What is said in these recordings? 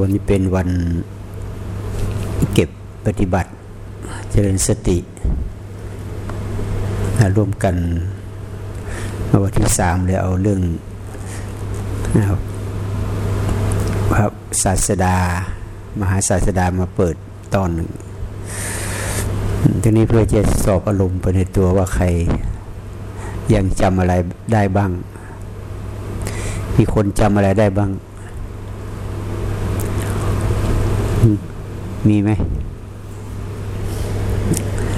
วันนี้เป็นวันเก็บปฏิบัติ เจริญสติ ร่วมกันวันที่สามเลยเอาเรื่องนะครับพระศาสดา มหาศาสดามาเปิดตอนหนึ่งทีนี้เพื่อจะสอบอารมณ์ไปในตัวว่าใครยังจำอะไรได้บ้าง มีคนจำอะไรได้บ้าง มีไหม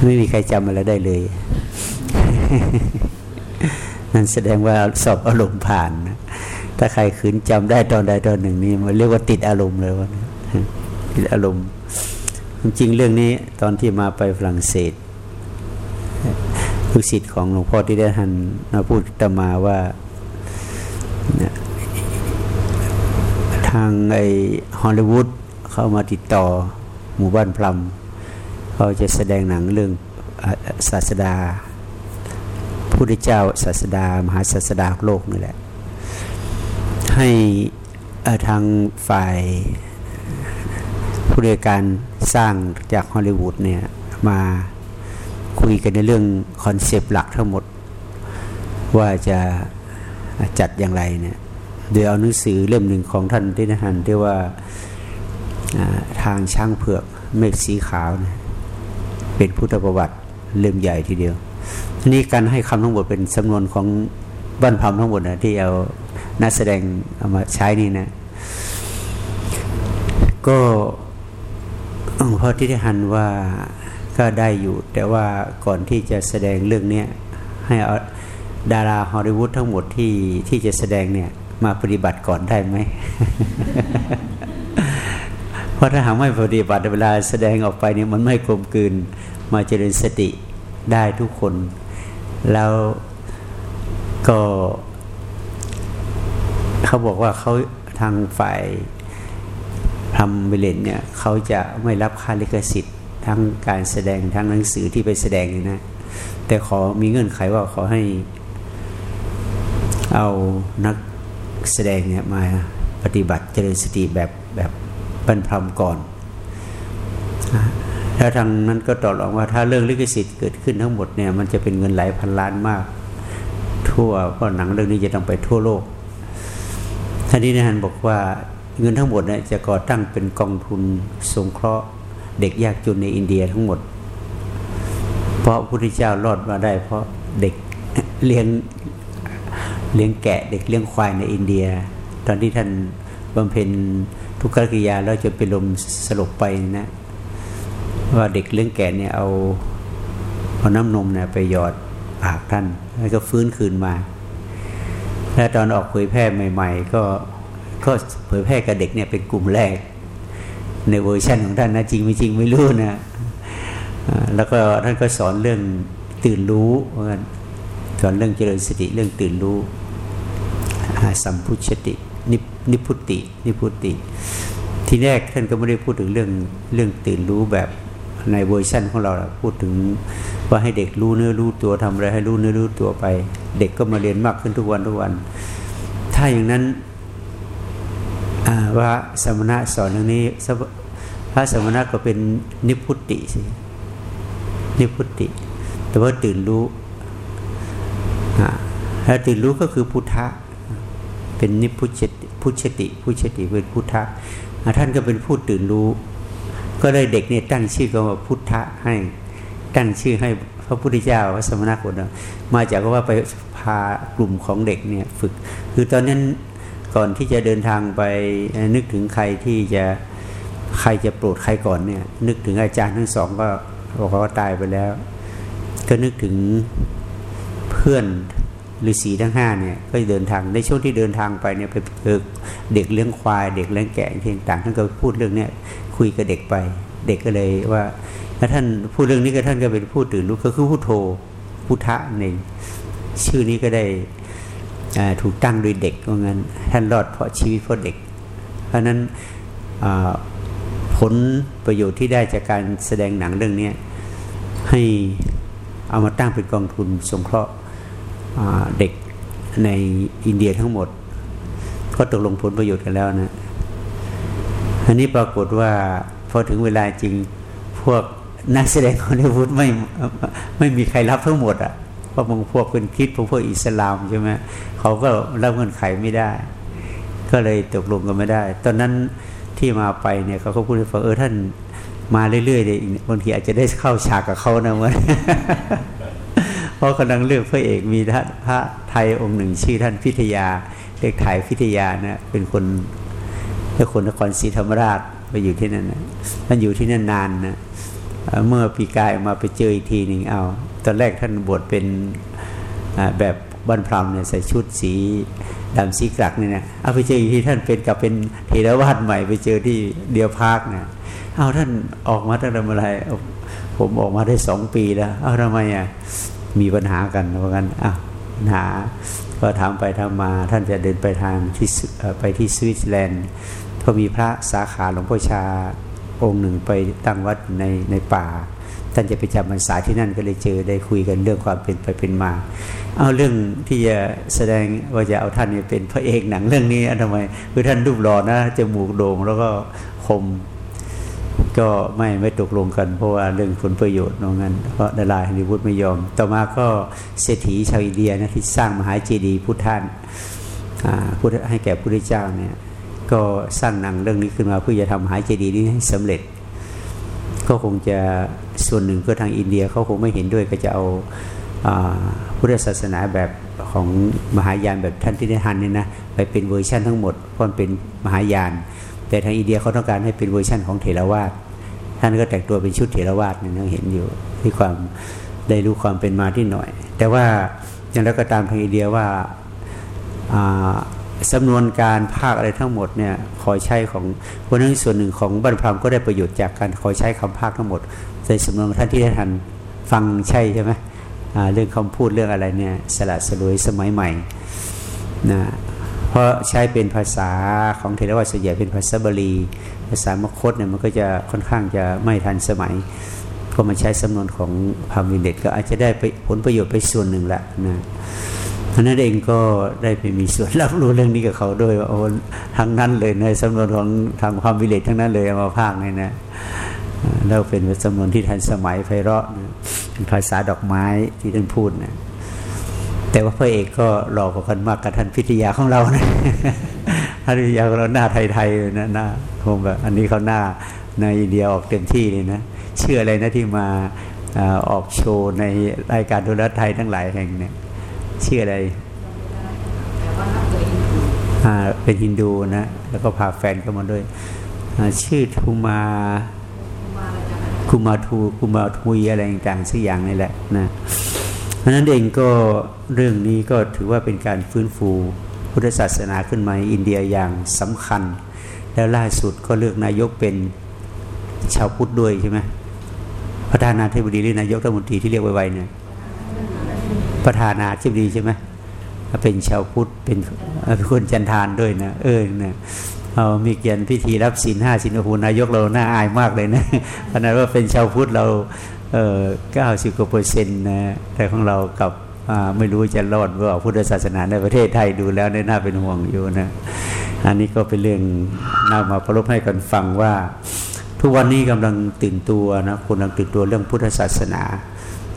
ไม่มีใครจำอะไรได้เลย นั่นแสดงว่าสอบอารมณ์ผ่านนะถ้าใครขืนจำได้ตอนใดตอนหนึ่งนี่มันเรียกว่าติดอารมณ์เลยว่าติดอารมณ์จริงเรื่องนี้ตอนที่มาไปฝรั่งเศสลูกศิษย์ของหลวงพ่อที่ได้ทันมาพูดตมาว่าทางไอฮอลลีวูดเข้ามาติดต่อ หมู่บ้านพลัมเขาจะแสดงหนังเรื่องศาสดาพุทธเจ้าศาสดา มหาศาสดาโลกนี่แหละ ให้ทางฝ่ายผู้ดยการสร้างจากฮอลลีวูดเนี่ยมาคุยกันในเรื่องคอนเซปต์หลักทั้งหมด ว่าจะจัดอย่างไรเนี่ยโดยเอาหนังสือเล่มหนึ่งของท่านที่นหันที่ว่า ทางช่างเผือกเมฆสีขาวนะเป็นพุทธประวัติเล่มใหญ่ทีเดียวทีนี้การให้คำทั้งหมดเป็นสำนวนของบ้านพามทั้งหมดนะที่เอานักแสดงเอามาใช้นี่นะ ก็หลวงพ่อที่ได้หันว่าก็ได้อยู่ แต่ว่าก่อนที่จะแสดงเรื่องนี้ให้เอาดาราฮอลลีวูดทั้งหมดที่ที่จะแสดงเนี่ย มาปฏิบัติก่อนได้ไหม เพราะถ้าหากไม่ปฏิบัติเวลาแสดงออกไปเนี่ยมันไม่กลมกลืนมาเจริญสติได้ทุกคน แล้วก็เขาบอกว่าเขาทางฝ่ายทำเบเลนเนี่ยเขาจะไม่รับค่าลิขสิทธิ์ ทั้งการแสดงทั้งหนังสือที่ไปแสดงนะ แต่ขอมีเงื่อนไขว่าขอให้เอานักแสดงเนี่ยมาปฏิบัติเจริญสติแบบแบบ บรรพรมก่อนถ้าทางนั้นก็ตอบรองว่าถ้าเรื่องลิขสิทธิ์เกิดขึ้นทั้งหมดเนี่ยมันจะเป็นเงินหลายพันล้านมาก ทั่วเพราะหนังเรื่องนี้จะต้องไปทั่วโลกท่านนี้นะฮันบอกว่าเงินทั้งหมดเนี่ยจะก่อตั้งเป็นกองทุนสงเคราะห์เด็กยากจนในอินเดียทั้งหมด เพราะพระพุทธเจ้ารอดมาได้ เพราะเด็กเลี้ยงเลี้ยงแกะ เด็กเลี้ยงควายในอินเดีย ตอนที่ท่านบำเพ็ญ ทุกขกิริยาแล้วจะเป็นลมสลบไปนะว่าเด็กเลี้ยงแกะเนี่ยเอาเอาน้ำนมเนี่ยไปหยอดปากท่านแล้วก็ฟื้นคืนมา แล้วตอนออกเผยแพร่ใหม่ ๆ ก็ก็เผยแพร่กับเด็กเนี่ยเป็นกลุ่มแรก ในเวอร์ชันของท่านนะจริงไม่จริงไม่รู้นะแล้วก็ท่านก็สอนเรื่องตื่นรู้สอนเรื่องเจริญสติเรื่องตื่นรู้สัมพุชติ นิพุติ นิพุติ ทีแรกท่านก็ไม่ได้พูดถึงเรื่องเรื่องตื่นรู้แบบในเวอร์ชันของเราพูดถึงว่าให้เด็กรู้เนื้อรู้ตัวทำอะไรให้รู้เนื้อรู้ตัวไป เด็กก็มาเรียนมากขึ้นทุกวันทุกวัน ถ้าอย่างนั้นว่าสมณะสอนเรื่องนี้พระสมณะก็เป็นนิพุติสินิพุติ แต่ว่าตื่นรู้แล้วตื่นรู้ก็คือพุทธะ เป็นนิพุชติพุชติพุชติเป็นพุทธะท่านก็เป็นผู้ตื่นรู้ ก็เลยเด็กเนี่ยตั้งชื่อก็ว่าพุทธะให้ตั้งชื่อให้พระพุทธเจ้าพระสมณะโคดมาจากว่าไปพากลุ่มของเด็กเนี่ยฝึก คือตอนนั้นก่อนที่จะเดินทางไปนึกถึงใครที่จะใครจะโปรดใครก่อนเนี่ย นึกถึงอาจารย์ทั้งสองก็บอกว่าตายไปแล้ว ก็นึกถึงเพื่อน ฤาษีทั้งห้าเนี่ยก็เดินทางในช่วงที่เดินทางไปเนี่ยไปเจอเด็กเลี้ยงควายเด็กเลี้ยงแกะที่ต่างท่านก็พูดเรื่องเนี้ยคุยกับเด็กไป เด็กก็เลยว่าถ้าท่านพูดเรื่องนี้ก็ท่านก็เป็นผู้ตื่นรู้ก็คือผู้โทพุทธะเองชื่อนี้ก็ได้ถูกตั้งโดยเด็กว่างั้น ท่านรอดเพราะชีวิตเพราะเด็ก เพราะนั้นผลประโยชน์ที่ได้จากการแสดงหนังเรื่องนี้ให้เอามาตั้งเป็นกองทุนสงเคราะห์ เด็กในอินเดียทั้งหมด ก็ตกลงผลประโยชน์กันแล้วนะอันนี้ปรากฏว่าพอถึงเวลาจริงพวกนักแสดงฮอลลีวูดไม่ไม่มีใครรับทั้งหมด อะเพราะบางพวกเป็นคิดพวกพวกอิสลามใช่ไหมเขาก็รับเงินไขไม่ได้ ก็เลยตกลงกันไม่ได้ ตอนนั้นที่มาไปเนี่ยเขาก็พูดให้ฟังเออท่านมาเรื่อยๆเลยบางทีอาจจะได้เข้าฉากกับเขานะมัน เพราะกำลังเลือกพระเอกมีท่านพระไทยองค์หนึ่งชื่อท่านพิทยาเด็กไทยพิทยานะเป็นคนเป็นคนนครศรีธรรมราชไปอยู่ที่นั่นนะท่านอยู่ที่นั่นนานนะเมื่อปีกายมาไปเจออีกทีหนึ่งเอาตอนแรกท่านบวชเป็นแบบบันพรามเนี่ยใส่ชุดสีดำสีกรักเนี่ยนะเอาไปเจออีกทีท่านเป็นกับเป็นเทรวาสใหม่ไปเจอที่เดียวพาร์คเนี่ยเอาท่านออกมาตั้งแต่เมื่อไรผมออกมาได้สองปีแล้ว เอาทำไมอะ มีปัญหากันเพราะงั้นอะปัญหาก็ถามไปทำมา ท่านจะเดินไปทางที่ไปที่สวิตเซอร์แลนด์พอมีพระสาขาหลวงพ่อชาองค์หนึ่งไปตั้งวัดในในป่า ท่านจะไปจำพรรษาที่นั่นก็เลยเจอได้คุยกันเรื่องความเป็นไปเป็นมา เอาเรื่องที่จะแสดงว่าจะเอาท่านเป็นพระเอกหนังเรื่องนี้ทำไมคือท่านรูปหล่อนะจมูกโด่งแล้วก็คม ก็ไม่ไม่ตกลงกัน เพราะว่าเรื่องผลประโยชน์นองนั้นเพราะดาราฮอลลีวูดไม่ยอม ต่อมาก็เศรษฐีชาวอินเดียนะที่สร้างมหาเจดีย์พุทธานพุทธให้แก่พระพุทธเจ้าเนี่ยก็สร้างหนังเรื่องนี้ขึ้นมาเพื่อจะทำมหาเจดีย์นี้ให้สำเร็จ ก็คงจะส่วนหนึ่งเพื่อทางอินเดียเขาคงไม่เห็นด้วยก็จะเอาพุทธศาสนาแบบของมหายานแบบท่านที่ได้ทันเนี่ยนะไปเป็นเวอร์ชันทั้งหมดเพราะเป็นมหายาน แต่ทางอินเดียเขาต้องการให้เป็นเวอร์ชั่นของเถรวาทท่านก็แต่งตัวเป็นชุดเถรวาทนี่ยเห็นอยู่ที่ความได้รู้ความเป็นมาที่หน่อย แต่ว่าอย่างไรก็ตามทางอินเดียว่าสำนวนการภาคอะไรทั้งหมดเนี่ยขอใช้ของคนนั้นส่วนหนึ่งของบรรพามก็ได้ประโยชน์จากการขอใช้คำภาคทั้งหมดในสำนวนท่านที่ได้ทันฟังใช่ใช่ไหมเรื่องคำพูดเรื่องอะไรเนี่ยสละสลวยสมัยใหม่นะ เพราะใช้เป็นภาษาของเทรวาส่วนใหญ่เป็นภาษาบาลี ภาษามคตเนี่ยมันก็จะค่อนข้างจะไม่ทันสมัย ก็มาใช้สำนวนของพามิเลตก็อาจจะได้ผลประโยชน์ไปส่วนหนึ่งละนะพราะนั้นเองก็ได้ไปมีส่วนรับรู้เรื่องนี้กับเขาด้วยว่าโอ้ทางนั้นเลยในสำนวนของทางความวิเลตทั้งนั้นเลยเอามาพากเนี่ยนะแล้วเป็นสำนวนที่ทันสมัยไพเราะภาษาดอกไม้ที่ท่านพูดนะ แต่ว่าพระเอกก็หล่อกว่ากันมากกับท่านพิทยาของเรานะท่านพิทยาของเราหน้าไทยๆนะหน้าคงแบบอันนี้เขาหน้าในอินเดียออกเต็มที่เลยนะเชื่ออะไรนะที่มาออกโชว์ในรายการโทรทัศน์ไทยทั้งหลายแห่งเนี่ยเชื่ออะไรเป็นฮินดูนะแล้วก็พาแฟนเข้ามาด้วยชื่อทูมาคุมาทูคุมาทุยอะไรต่างๆสักอย่างนี่แหละนะเพ ราะนั้นเองก็เรื่องนี้ก็ถือว่าเป็นการฟื้นฟูพุทธศาสนาขึ้นมาอินเดียอย่างสำคัญ แล้วล่าสุดก็เลือกนายกเป็นชาวพุทธด้วยใช่ไหมประธานาธิบดีหรือนายกรัฐมนตรีที่เรียกไวๆเนี่ยประธานาธิบดีใช่ไหมเป็นชาวพุทธเป็นคนจันทานด้วยนะเออเนี่ยเอามีเกียรติพิธีรับศีลห้าศีลโอ้โหนายกเราหน้าอายมากเลยนะขนาดว่าเป็นชาวพุทธเรา เออเก้าสิบกว่าเปอร์เซ็นต์นะแต่ของเรากับไม่รู้จะรอดว่าพุทธศาสนาในประเทศไทยดูแล้วน่าเป็นห่วงอยู่นะ อันนี้ก็เป็นเรื่องน่ามาประลบให้กันฟังว่า ทุกวันนี้กำลังตื่นตัวนะคนกำลังตื่นตัวเรื่องพุทธศาสนา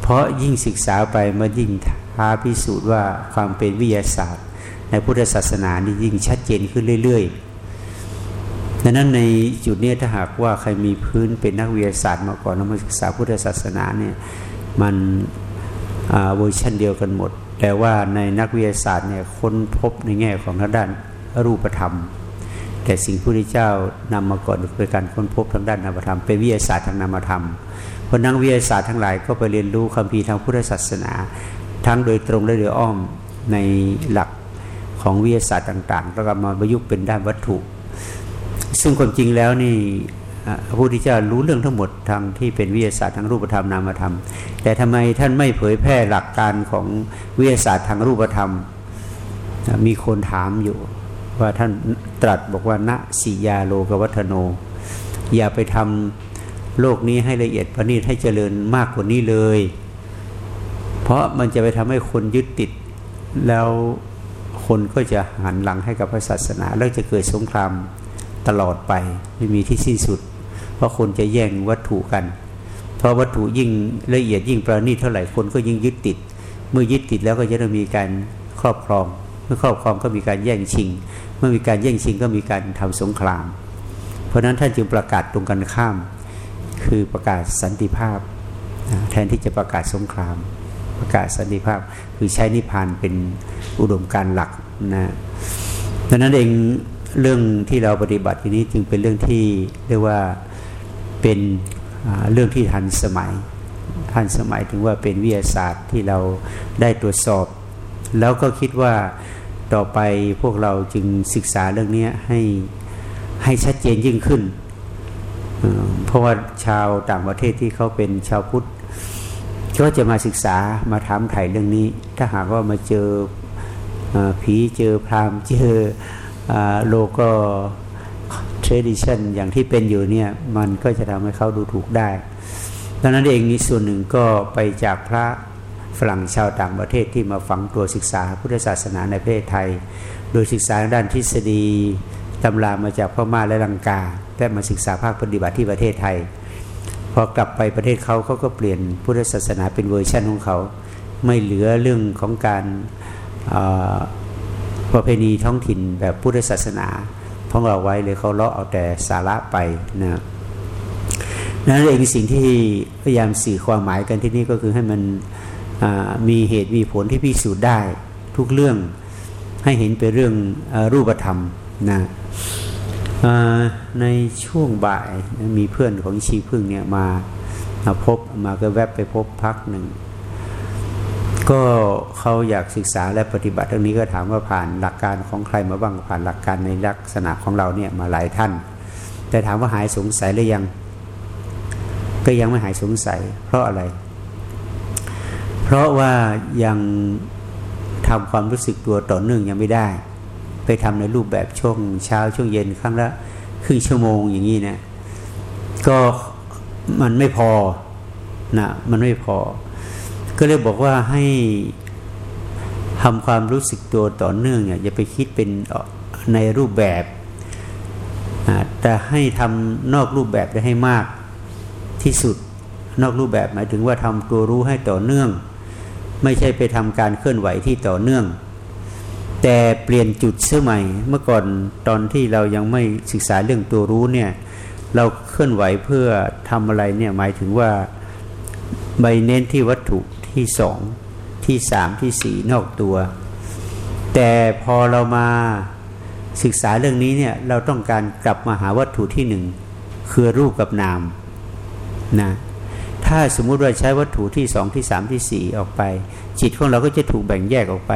เพราะยิ่งศึกษาไปมันยิ่งท้าพิสูจน์ว่าความเป็นวิทยาศาสตร์ ในพุทธศาสนานี่ยิ่งชัดเจนขึ้นเรื่อย ๆ ดังนั้นในจุดนี้ถ้าหากว่าใครมีพื้นเป็นนักวิทยาศาสตร์มาก่อนแล้วมาศึกษาพุทธศาสนาเนี่ยมันเวอร์ชันเดียวกันหมด แต่ว่าในนักวิทยาศาสตร์เนี่ยค้นพบในแง่ของทางด้านรูปธรรม แต่สิ่งที่พระเจ้านำมาก่อนเป็นการค้นพบทางด้านนามธรรมเป็นวิทยาศาสตร์ทางนามธรรมเพราะนักวิทยาศาสตร์ทั้งหลายก็ไปเรียนรู้คัมภีร์ทางพุทธศาสนา ทั้งโดยตรงและโดยอ้อมในหลักของวิทยาศาสตร์ต่างๆแล้วก็มาประยุกต์เป็นด้านวัตถุ ซึ่งความจริงแล้วนี่พระพุทธเจ้ารู้เรื่องทั้งหมดทางที่เป็นวิทยาศาสตร์ทางรูปธรรมนามธรรม แต่ทำไมท่านไม่เผยแพร่หลักการของวิทยาศาสตร์ทางรูปธรรม มีคนถามอยู่ ว่าท่านตรัสบอกว่าณสิยาโลกวัฒโน อย่าไปทำโลกนี้ให้ละเอียดประณีตให้เจริญมากกว่านี้เลย เพราะมันจะไปทำให้คนยึดติด แล้วคนก็จะหันหลังให้กับพระศาสนา แล้วจะเกิดสงคราม ตลอดไป ไม่มีที่สิ้นสุด เพราะคนจะแย่งวัตถุกัน เพราะวัตถุยิ่งละเอียดยิ่งประณีตเท่าไหร่คนก็ยิ่งยึดติด เมื่อยึดติดแล้วก็จะต้องมีการครอบครอง เมื่อครอบครองก็มีการแย่งชิง เมื่อมีการแย่งชิงก็มีการทำสงคราม เพราะนั้นท่านจึงประกาศตรงกันข้าม คือประกาศสันติภาพ แทนที่จะประกาศสงคราม ประกาศสันติภาพคือใช้นิพพานเป็นอุดมการหลักนะดังนั้นเอง เรื่องที่เราปฏิบัติทีนี้จึงเป็นเรื่องที่เรียกว่าเป็นเรื่องที่ทันสมัย ทันสมัยถึงว่าเป็นวิทยาศาสตร์ที่เราได้ตรวจสอบ แล้วก็คิดว่าต่อไปพวกเราจึงศึกษาเรื่องนี้ให้ให้ชัดเจนยิ่งขึ้น เพราะว่าชาวต่างประเทศที่เขาเป็นชาวพุทธก็จะมาศึกษามาถามไถ่เรื่องนี้ ถ้าหากว่ามาเจอผีเจอพรามเจอ โลก็เทรดิชันอย่างที่เป็นอยู่เนี่ยมันก็จะทำให้เขาดูถูกได้ดังนั้นเองนี่ส่วนหนึ่งก็ไปจากพระฝรั่งชาวต่างประเทศที่มาฝังตัวศึกษาพุทธศาสนาในประเทศไทย โดยศึกษาด้านทฤษฎีตำรามาจากพม่าและลังกาและมาศึกษาภาคปฏิบัติที่ประเทศไทย พอกลับไปประเทศเขาเขาก็เปลี่ยนพุทธศาสนาเป็นเวอร์ชันของเขา ไม่เหลือเรื่องของการ ประเพณีท้องถิ่นแบบพุทธศาสนาของเราไว้เลยเขาเลาะเอาแต่สาระไปนะนั่นเองสิ่งที่พยายามสื่อความหมายกันที่นี่ก็คือให้มันมีเหตุมีผลที่พิสูจน์ได้ ทุกเรื่องให้เห็นเป็นเรื่องอรูปธรรมนะในช่วงบ่ายมีเพื่อนของชีพึ่งเนี่ยมามาพบมาก็แวบไปพบพักหนึ่ง ก็เขาอยากศึกษาและปฏิบัติเรื่องนี้ก็ถามว่าผ่านหลักการของใครมาบ้างผ่านหลักการในลักษณะของเราเนี่ยมาหลายท่าน แต่ถามว่าหายสงสัยหรือยัง ก็ยังไม่หายสงสัย เพราะอะไร เพราะว่ายังทำความรู้สึกตัวต่อเนื่องยังไม่ได้ ไปทำในรูปแบบช่วงเช้าช่วงเย็นครั้งละครึ่งชั่วโมงอย่างนี้นะก็มันไม่พอนะมันไม่พอ ก็เลยบอกว่าให้ทำความรู้สึกตัวต่อเนื่องเนี่ยอย่าไปคิดเป็นในรูปแบบแต่ให้ทำนอกรูปแบบได้ให้มากที่สุดนอกรูปแบบหมายถึงว่าทำตัวรู้ให้ต่อเนื่อง ไม่ใช่ไปทำการเคลื่อนไหวที่ต่อเนื่อง แต่เปลี่ยนจุดเสื้อใหม่ เมื่อก่อนตอนที่เรายังไม่ศึกษาเรื่องตัวรู้เนี่ยเราเคลื่อนไหวเพื่อทำอะไรเนี่ยหมายถึงว่าใบเน้นที่วัตถุ ที่สองที่สามที่สี่นอกตัว แต่พอเรามาศึกษาเรื่องนี้เนี่ยเราต้องการกลับมาหาวัตถุที่หนึ่งคือรูปกับนามนะถ้าสมมุติว่าใช้วัตถุที่สองที่สามที่สี่ออกไป จิตของเราก็จะถูกแบ่งแยกออกไป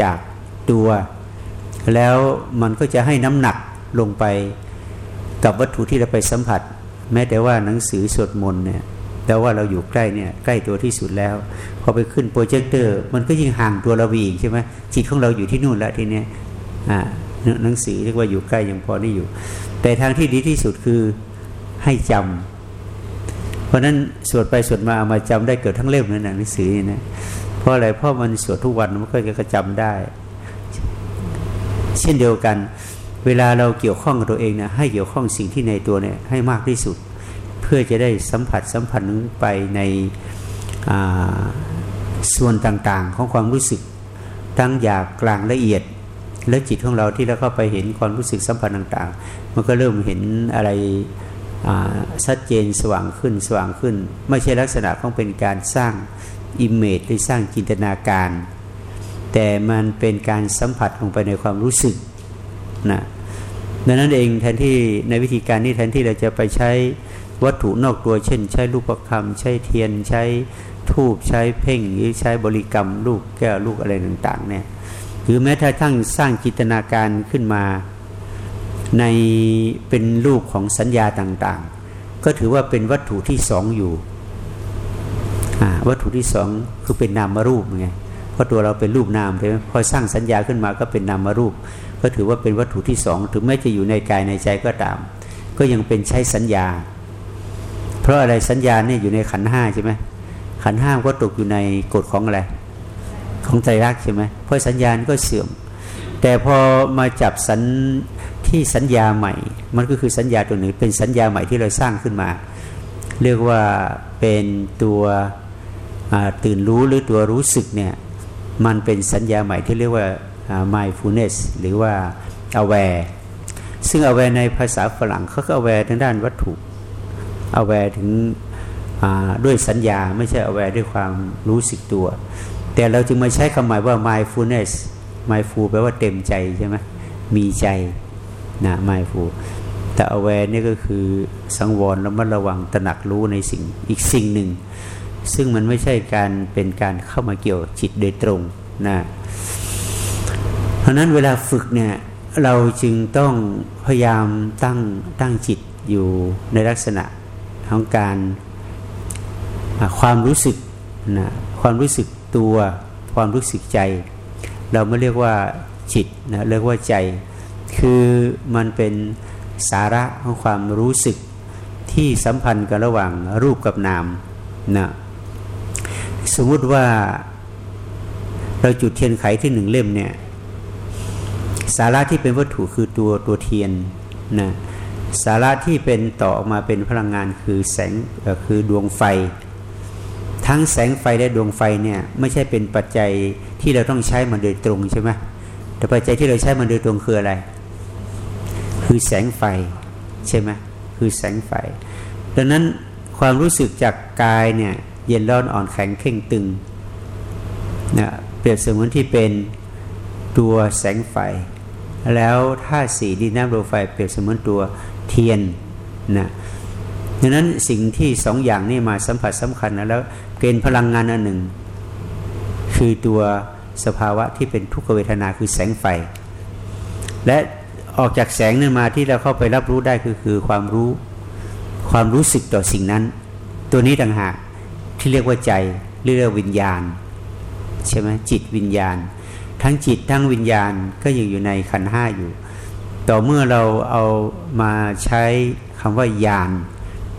จากตัว แล้วมันก็จะให้น้ำหนักลงไปกับวัตถุที่เราไปสัมผัส แม้แต่ว่าหนังสือสวดมนต์เนี่ย แต่ว่าเราอยู่ใกล้เนี่ยใกล้ตัวที่สุดแล้ว พอไปขึ้นโปรเจคเตอร์ มันก็ยิ่งห่างตัวเราอีกใช่ไหมจิตของเราอยู่ที่นู่นแล้วทีเนี้ยอ่าหนังสือเรียกว่าอยู่ใกล้ยังพอได้อยู่ แต่ทางที่ดีที่สุดคือให้จำเพราะนั้นสวดไปสวดมาเอามาจำได้เกิดทั้งเล่มนั่นหนังสือนี่นะเพราะอะไรเพราะมันสวดทุกวันมันก็จะจำได้ เช่นเดียวกัน เวลาเราเกี่ยวข้องกับตัวเองนะให้เกี่ยวข้องสิ่งที่ในตัวเนี่ยให้มากที่สุด เพื่อจะได้สัมผัสสัมผัสนึงไปในส่วนต่างๆ ของความรู้สึกทั้งหยาบกลางละเอียด และจิตของเราที่เราเข้าไปเห็นความรู้สึกสัมผัสต่างๆ มันก็เริ่มเห็นอะไรชัดเจนสว่างขึ้นสว่างขึ้น ไม่ใช่ลักษณะของเป็นการสร้าง image หรือสร้างจินตนาการ แต่มันเป็นการสัมผัสลงไปในความรู้สึกนะดังนั้นเองแทนที่ในวิธีการนี้แทนที่เราจะไปใช้ วัตถุนอกตัวเช่น ใช้ลูกประคำใช้เทียนใช้ทูบใช้เพ่งหรือใช้บริกรรมลูกแก้วลูกอะไรต่างๆเนี่ยหรือแม้ถ้าทั้งสร้างจินตนาการขึ้นมา ในเป็นรูปของสัญญาต่างๆ ก็ถือว่าเป็นวัตถุที่สองอยู่วัตถุที่สองคือเป็นนามรูปไงเพราะตัวเราเป็นรูปนามใช่ไหมพอสร้างสัญญาขึ้นมาก็เป็นนามรูป ก็ถือว่าเป็นวัตถุที่สองถึงแม้จะอยู่ในกายในใจก็ตาม ก็ยังเป็นใช้สัญญา ราะอะไรสัญญาเนี่ยอยู่ในขันห้าใช่ไหมขันห้าก็ตกอยู่ในกฎของอะไรของใจรักใช่ไหมเพราะสัญญาณก็เสื่อม แต่พอมาจับสันที่สัญญาใหม่ มันก็คือสัญญาตัวหนึ่งเป็นสัญญาใหม่ที่เราสร้างขึ้นมา เรียกว่าเป็นตัวตื่นรู้หรือตัวรู้สึกเนี่ยมันเป็นสัญญาใหม่ที่เรียกว่า mindfulness หรือว่า aware ซึ่ง aware ในภาษาฝรั่งเขาก็ aware ทางด้านวัตถุ aware ถึงด้วยสัญญาไม่ใช่ aware ด้วยความรู้สึกตัว แต่เราจึงมาใช้คำหมายว่า mindfulness mindful แปลว่าเต็มใจใช่ไหมมีใจนะ mindful แต่ aware นี่ก็คือสังวรแล้วมัดระวังตระหนักรู้ในสิ่งอีกสิ่งหนึ่ง ซึ่งมันไม่ใช่การเป็นการเข้ามาเกี่ยวจิตโดยตรงนะเพราะนั้นเวลาฝึกเนี่ยเราจึงต้องพยายามตั้งตั้งจิตอยู่ในลักษณะ ของการความรู้สึกนะความรู้สึกตัวความรู้สึกใจ เราไม่เรียกว่าจิตนะเรียกว่าใจ คือมันเป็นสาระของความรู้สึกที่สัมพันธ์กันระหว่างรูปกับนามนะสมมุติว่าเราจุดเทียนไขที่หนึ่งเล่มเนี่ยสาระที่เป็นวัตถุคือตัวตัวเทียนนะ สาระที่เป็นต่อออกมาเป็นพลังงานคือแสงคือดวงไฟ ทั้งแสงไฟและดวงไฟเนี่ยไม่ใช่เป็นปัจจัยที่เราต้องใช้มันโดยตรงใช่ไหมแต่ปัจจัยที่เราใช้มันโดยตรงคืออะไร คือแสงไฟใช่ไหมคือแสงไฟ ดังนั้นความรู้สึกจากกายเนี่ยเย็นร้อนอ่อนแข็งเข่งตึงนะเปรียบเสมือนที่เป็นตัวแสงไฟ แล้วถ้าสีดินน้ำลมไฟเปรียบเสมือนตัว เทียนนะดังนั้นสิ่งที่สองอย่างนี้มาสัมผัสสำคัญนะแล้วเกณฑ์พลังงานอันหนึ่ง คือตัวสภาวะที่เป็นทุกขเวทนาคือแสงไฟ และออกจากแสงนั้นมาที่เราเข้าไปรับรู้ได้คือคือความรู้ความรู้สึกต่อสิ่งนั้น ตัวนี้ต่างหากที่เรียกว่าใจเรียกว่าวิญญาณใช่ไหมจิตวิญญาณ ทั้งจิตทั้งวิญญาณก็ยังอยู่ในขันห้าอยู่ ต่อเมื่อเราเอามาใช้คำว่าญาณ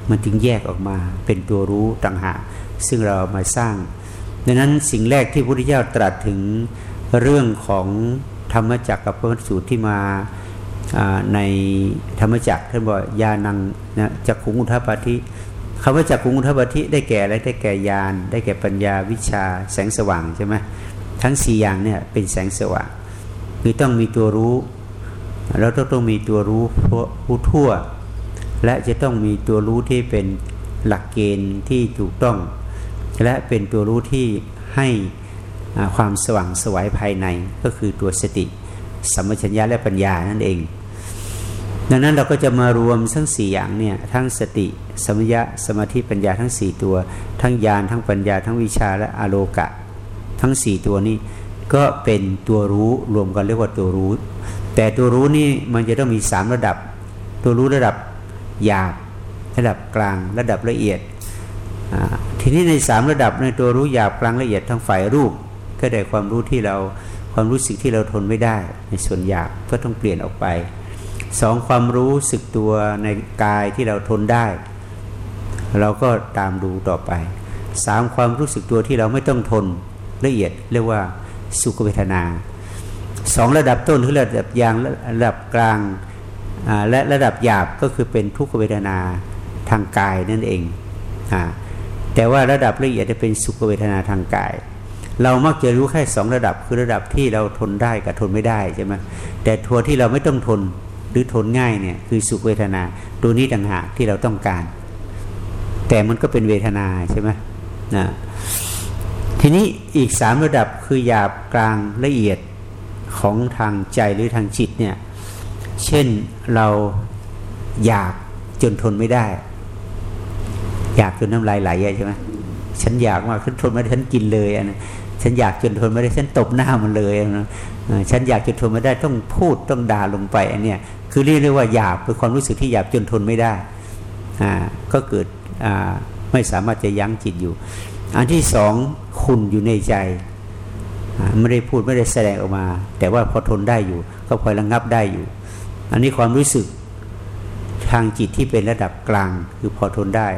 มันจึงแยกออกมาเป็นตัวรู้ต่างหากซึ่งเรามาสร้าง ดังนั้นสิ่งแรกที่พระพุทธเจ้าตรัสถึงเรื่องของธรรมจักรกับพระสูตรที่มาในธรรมจักรท่านบอกยานังนะจักขุงอุทปาธิคำว่าจักขุงอุทปาธิได้แก่อะไรได้แก่ญาณได้แก่ปัญญาวิชาแสงสว่างใช่ไหมทั้งสี่อย่างเนี่ยเป็นแสงสว่างคือต้องมีตัวรู้ แล้วต้องต้องมีตัวรู้ผู้ทั่ว และจะต้องมีตัวรู้ที่เป็นหลักเกณฑ์ที่ถูกต้อง และเป็นตัวรู้ที่ให้ความสว่างสวายภายในก็คือตัวสติ สัมปชัญญะและปัญญานั่นเอง ดังนั้นเราก็จะมารวมทั้งสี่อย่างเนี่ยทั้งสติสมัยะสมาธิปัญญาทั้งสี่ตัว ทั้งญาณทั้งปัญญา ทั้งวิชาและอโลกะ ทั้งสี่ตัวนี้ก็เป็นตัวรู้รวมกันเรียกว่าตัวรู้ แต่ตัวรู้นี่มันจะต้องมีสามระดับ ตัวรู้ระดับหยาบ ระดับกลาง ระดับละเอียด ทีนี้ในสามระดับในตัวรู้หยาบกลางละเอียดทั้งฝ่ายรูป ก็ได้ความรู้ที่เราความรู้สึกที่เราทนไม่ได้ ในส่วนหยาบก็ต้องเปลี่ยนออกไปสองความรู้สึกตัวในกายที่เราทนได้ เราก็ตามดูต่อไปสามความรู้สึกตัวที่เราไม่ต้องทนละเอียดเรียกว่าสุขเวทนา สองระดับต้นคือระดับยางระดับกลางและระดับหยาบก็คือเป็นทุกขเวทนาทางกายนั่นเองแต่ว่าระดับละเอียดจะเป็นสุขเวทนาทางกาย เรามักจะรู้แค่สองระดับคือระดับที่เราทนได้กับทนไม่ได้ใช่ไหมแต่ทัวที่เราไม่ต้องทนหรือทนง่ายเนี่ยคือสุขเวทนาตัวนี้ต่างหากที่เราต้องการ แต่มันก็เป็นเวทนาใช่ไหมนะทีนี้อีกสามระดับคือหยาบกลางละเอียด ของทางใจหรือทางจิตเนี่ย เช่นเราอยากจนทนไม่ได้ อยากจนน้ำลายไหลใช่ไหมฉันอยากมากฉันทนไม่ได้ฉันกินเลยอันฉันอยากจนทนไม่ได้ฉันตบหน้ามันเลยนะฉันอยากจนทนไม่ได้ต้องพูดต้องด่าลงไปอันเนี้ยคือเรียกว่าหยาบเป็นความรู้สึกที่หยาบจนทนไม่ได้อ่าก็เกิดอ่าไม่สามารถจะยั้งจิตอยู่ อันที่สองคุณอยู่ในใจ ไม่ได้พูดไม่ได้แสดงออกมา แต่ว่าพอทนได้อยู่ ก็พอระงับได้อยู่ อันนี้ความรู้สึกทางจิตที่เป็นระดับกลางคือพอทนได้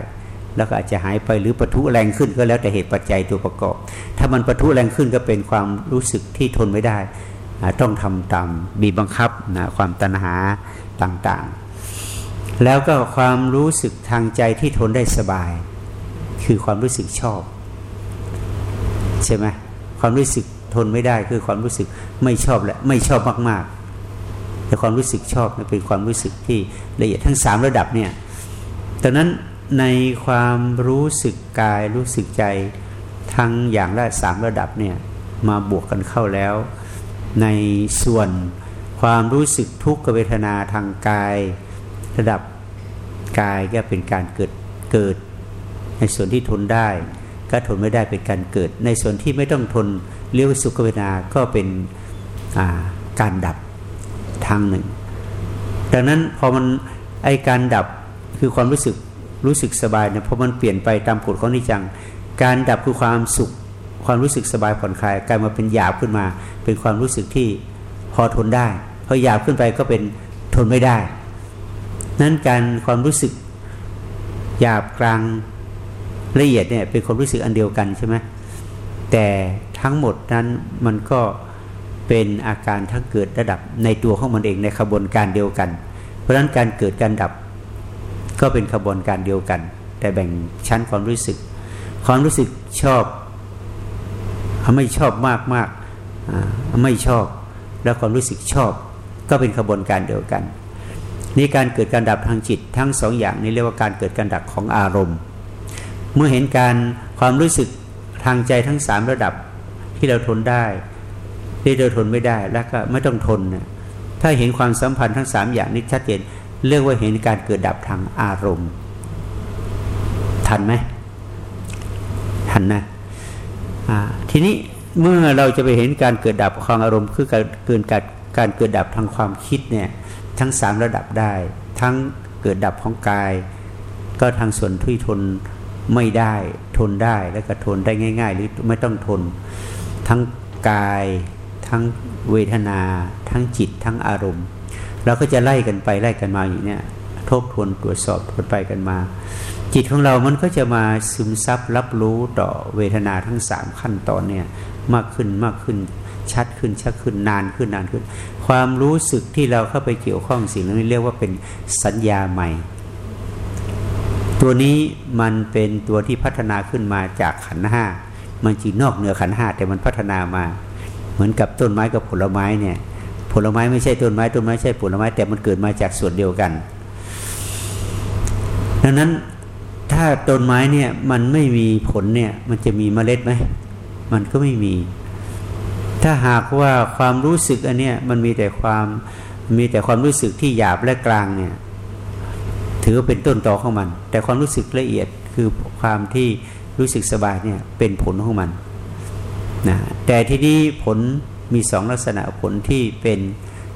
แล้วก็อาจจะหายไปหรือปะทุแรงขึ้นก็แล้วแต่เหตุปัจจัยตัวประกอบ ถ้ามันปะทุแรงขึ้นก็เป็นความรู้สึกที่ทนไม่ได้ต้องทำตามบีบังคับนะความตัณหาต่างๆ แล้วก็ความรู้สึกทางใจที่ทนได้สบาย คือความรู้สึกชอบ ใช่ไหมความรู้สึก ทนไม่ได้คือความรู้สึกไม่ชอบและไม่ชอบมากๆ แต่ความรู้สึกชอบเป็นความรู้สึกที่ละเอียดทั้งสามระดับเนี่ยดังนั้นในความรู้สึกกายรู้สึกใจทั้งอย่างละสามระดับเนี่ยมาบวกกันเข้าแล้ว ในส่วนความรู้สึกทุกขเวทนาทางกาย ระดับกายก็เป็นการเกิดเกิด ในส่วนที่ทนได้ ก็ทนไม่ได้เป็นการเกิด ในส่วนที่ไม่ต้องทน เรียกว่าสุขเวทนาก็เป็นการดับทางหนึ่ง ดังนั้นพอมันไอการดับคือความรู้สึกรู้สึกสบายเนี่ยพอมันเปลี่ยนไปตามกฎของนิจัง การดับคือความสุข ความรู้สึกสบายผ่อนคลายกลายมาเป็นหยาบขึ้นมา เป็นความรู้สึกที่พอทนได้พอหยาบขึ้นไปก็เป็นทนไม่ได้ นั้นการความรู้สึกหยาบกลางละเอียดเนี่ยเป็นความรู้สึกอันเดียวกันใช่ไหมแต่ ทั้งหมดนั้นมันก็เป็นอาการทั้งเกิดระดับในตัวของมันเองในขบวนการเดียวกัน เพราะฉะนั้นการเกิดการดับก็เป็นขบวนการเดียวกัน แต่แบ่งชั้นความรู้สึก ความรู้สึกชอบไม่ชอบมากมากไม่ชอบ แล้วความรู้สึกชอบ ก็เป็นขบวนการเดียวกันนี่การเกิดการดับทางจิตทั้งสองอย่างนี้เรียกว่าการเกิดการดับของอารมณ์ เมื่อเห็นการความรู้สึกทางใจทั้งสามระดับ ที่เราทนได้ที่เราทนไม่ได้แล้วก็ไม่ต้องทนนะถ้าเห็นความสัมพันธ์ทั้งสามอย่างนี้ชัดเจนเรียกว่าเห็นการเกิดดับทางอารมณ์ ทันไหมทันนะทีนี้เมื่อเราจะไปเห็นการเกิดดับของอารมณ์ คือการเกิดการการเกิดดับทางความคิดเนี่ยทั้งสามระดับได้ ทั้งเกิดดับของกาย ก็ทางส่วนที่ทนไม่ได้ ทนได้แล้วก็ทนได้ง่าย ๆ หรือไม่ต้องทน ทั้งกาย ทั้งเวทนา ทั้งจิต ทั้งอารมณ์เราก็จะไล่กันไปไล่กันมาอย่างนี้ทบทวนตรวจสอบทวนไปกันมา จิตของเรามันก็จะมาซึมซับรับรู้ต่อเวทนาทั้งสามขั้นตอนเนี่ยมากขึ้นมากขึ้นชัดขึ้นชัดขึ้นนานขึ้นนานขึ้น ความรู้สึกที่เราเข้าไปเกี่ยวข้องสิ่งนี้เรียกว่าเป็นสัญญาใหม่ ตัวนี้มันเป็นตัวที่พัฒนาขึ้นมาจากขันห้า มันจีนอกเหนือขันห้าแต่มันพัฒนามา เหมือนกับต้นไม้กับผลไม้เนี่ย ผลไม้ไม่ใช่ต้นไม้ต้นไม้ใช่ผลไม้ แต่มันเกิดมาจากส่วนเดียวกัน ดังนั้นถ้าต้นไม้เนี่ยมันไม่มีผลเนี่ยมันจะมีเมล็ดไหมมันก็ไม่มี ถ้าหากว่าความรู้สึกอันเนี้ยมันมีแต่ความมีแต่ความรู้สึกที่หยาบและกลางเนี่ยถือว่าเป็นต้นตอของมัน แต่ความรู้สึกละเอียดคือความที่ รู้สึกสบายเนี่ยเป็นผลของมันนะแต่ที่นี้ผลมีสองลักษณะผลที่เป็น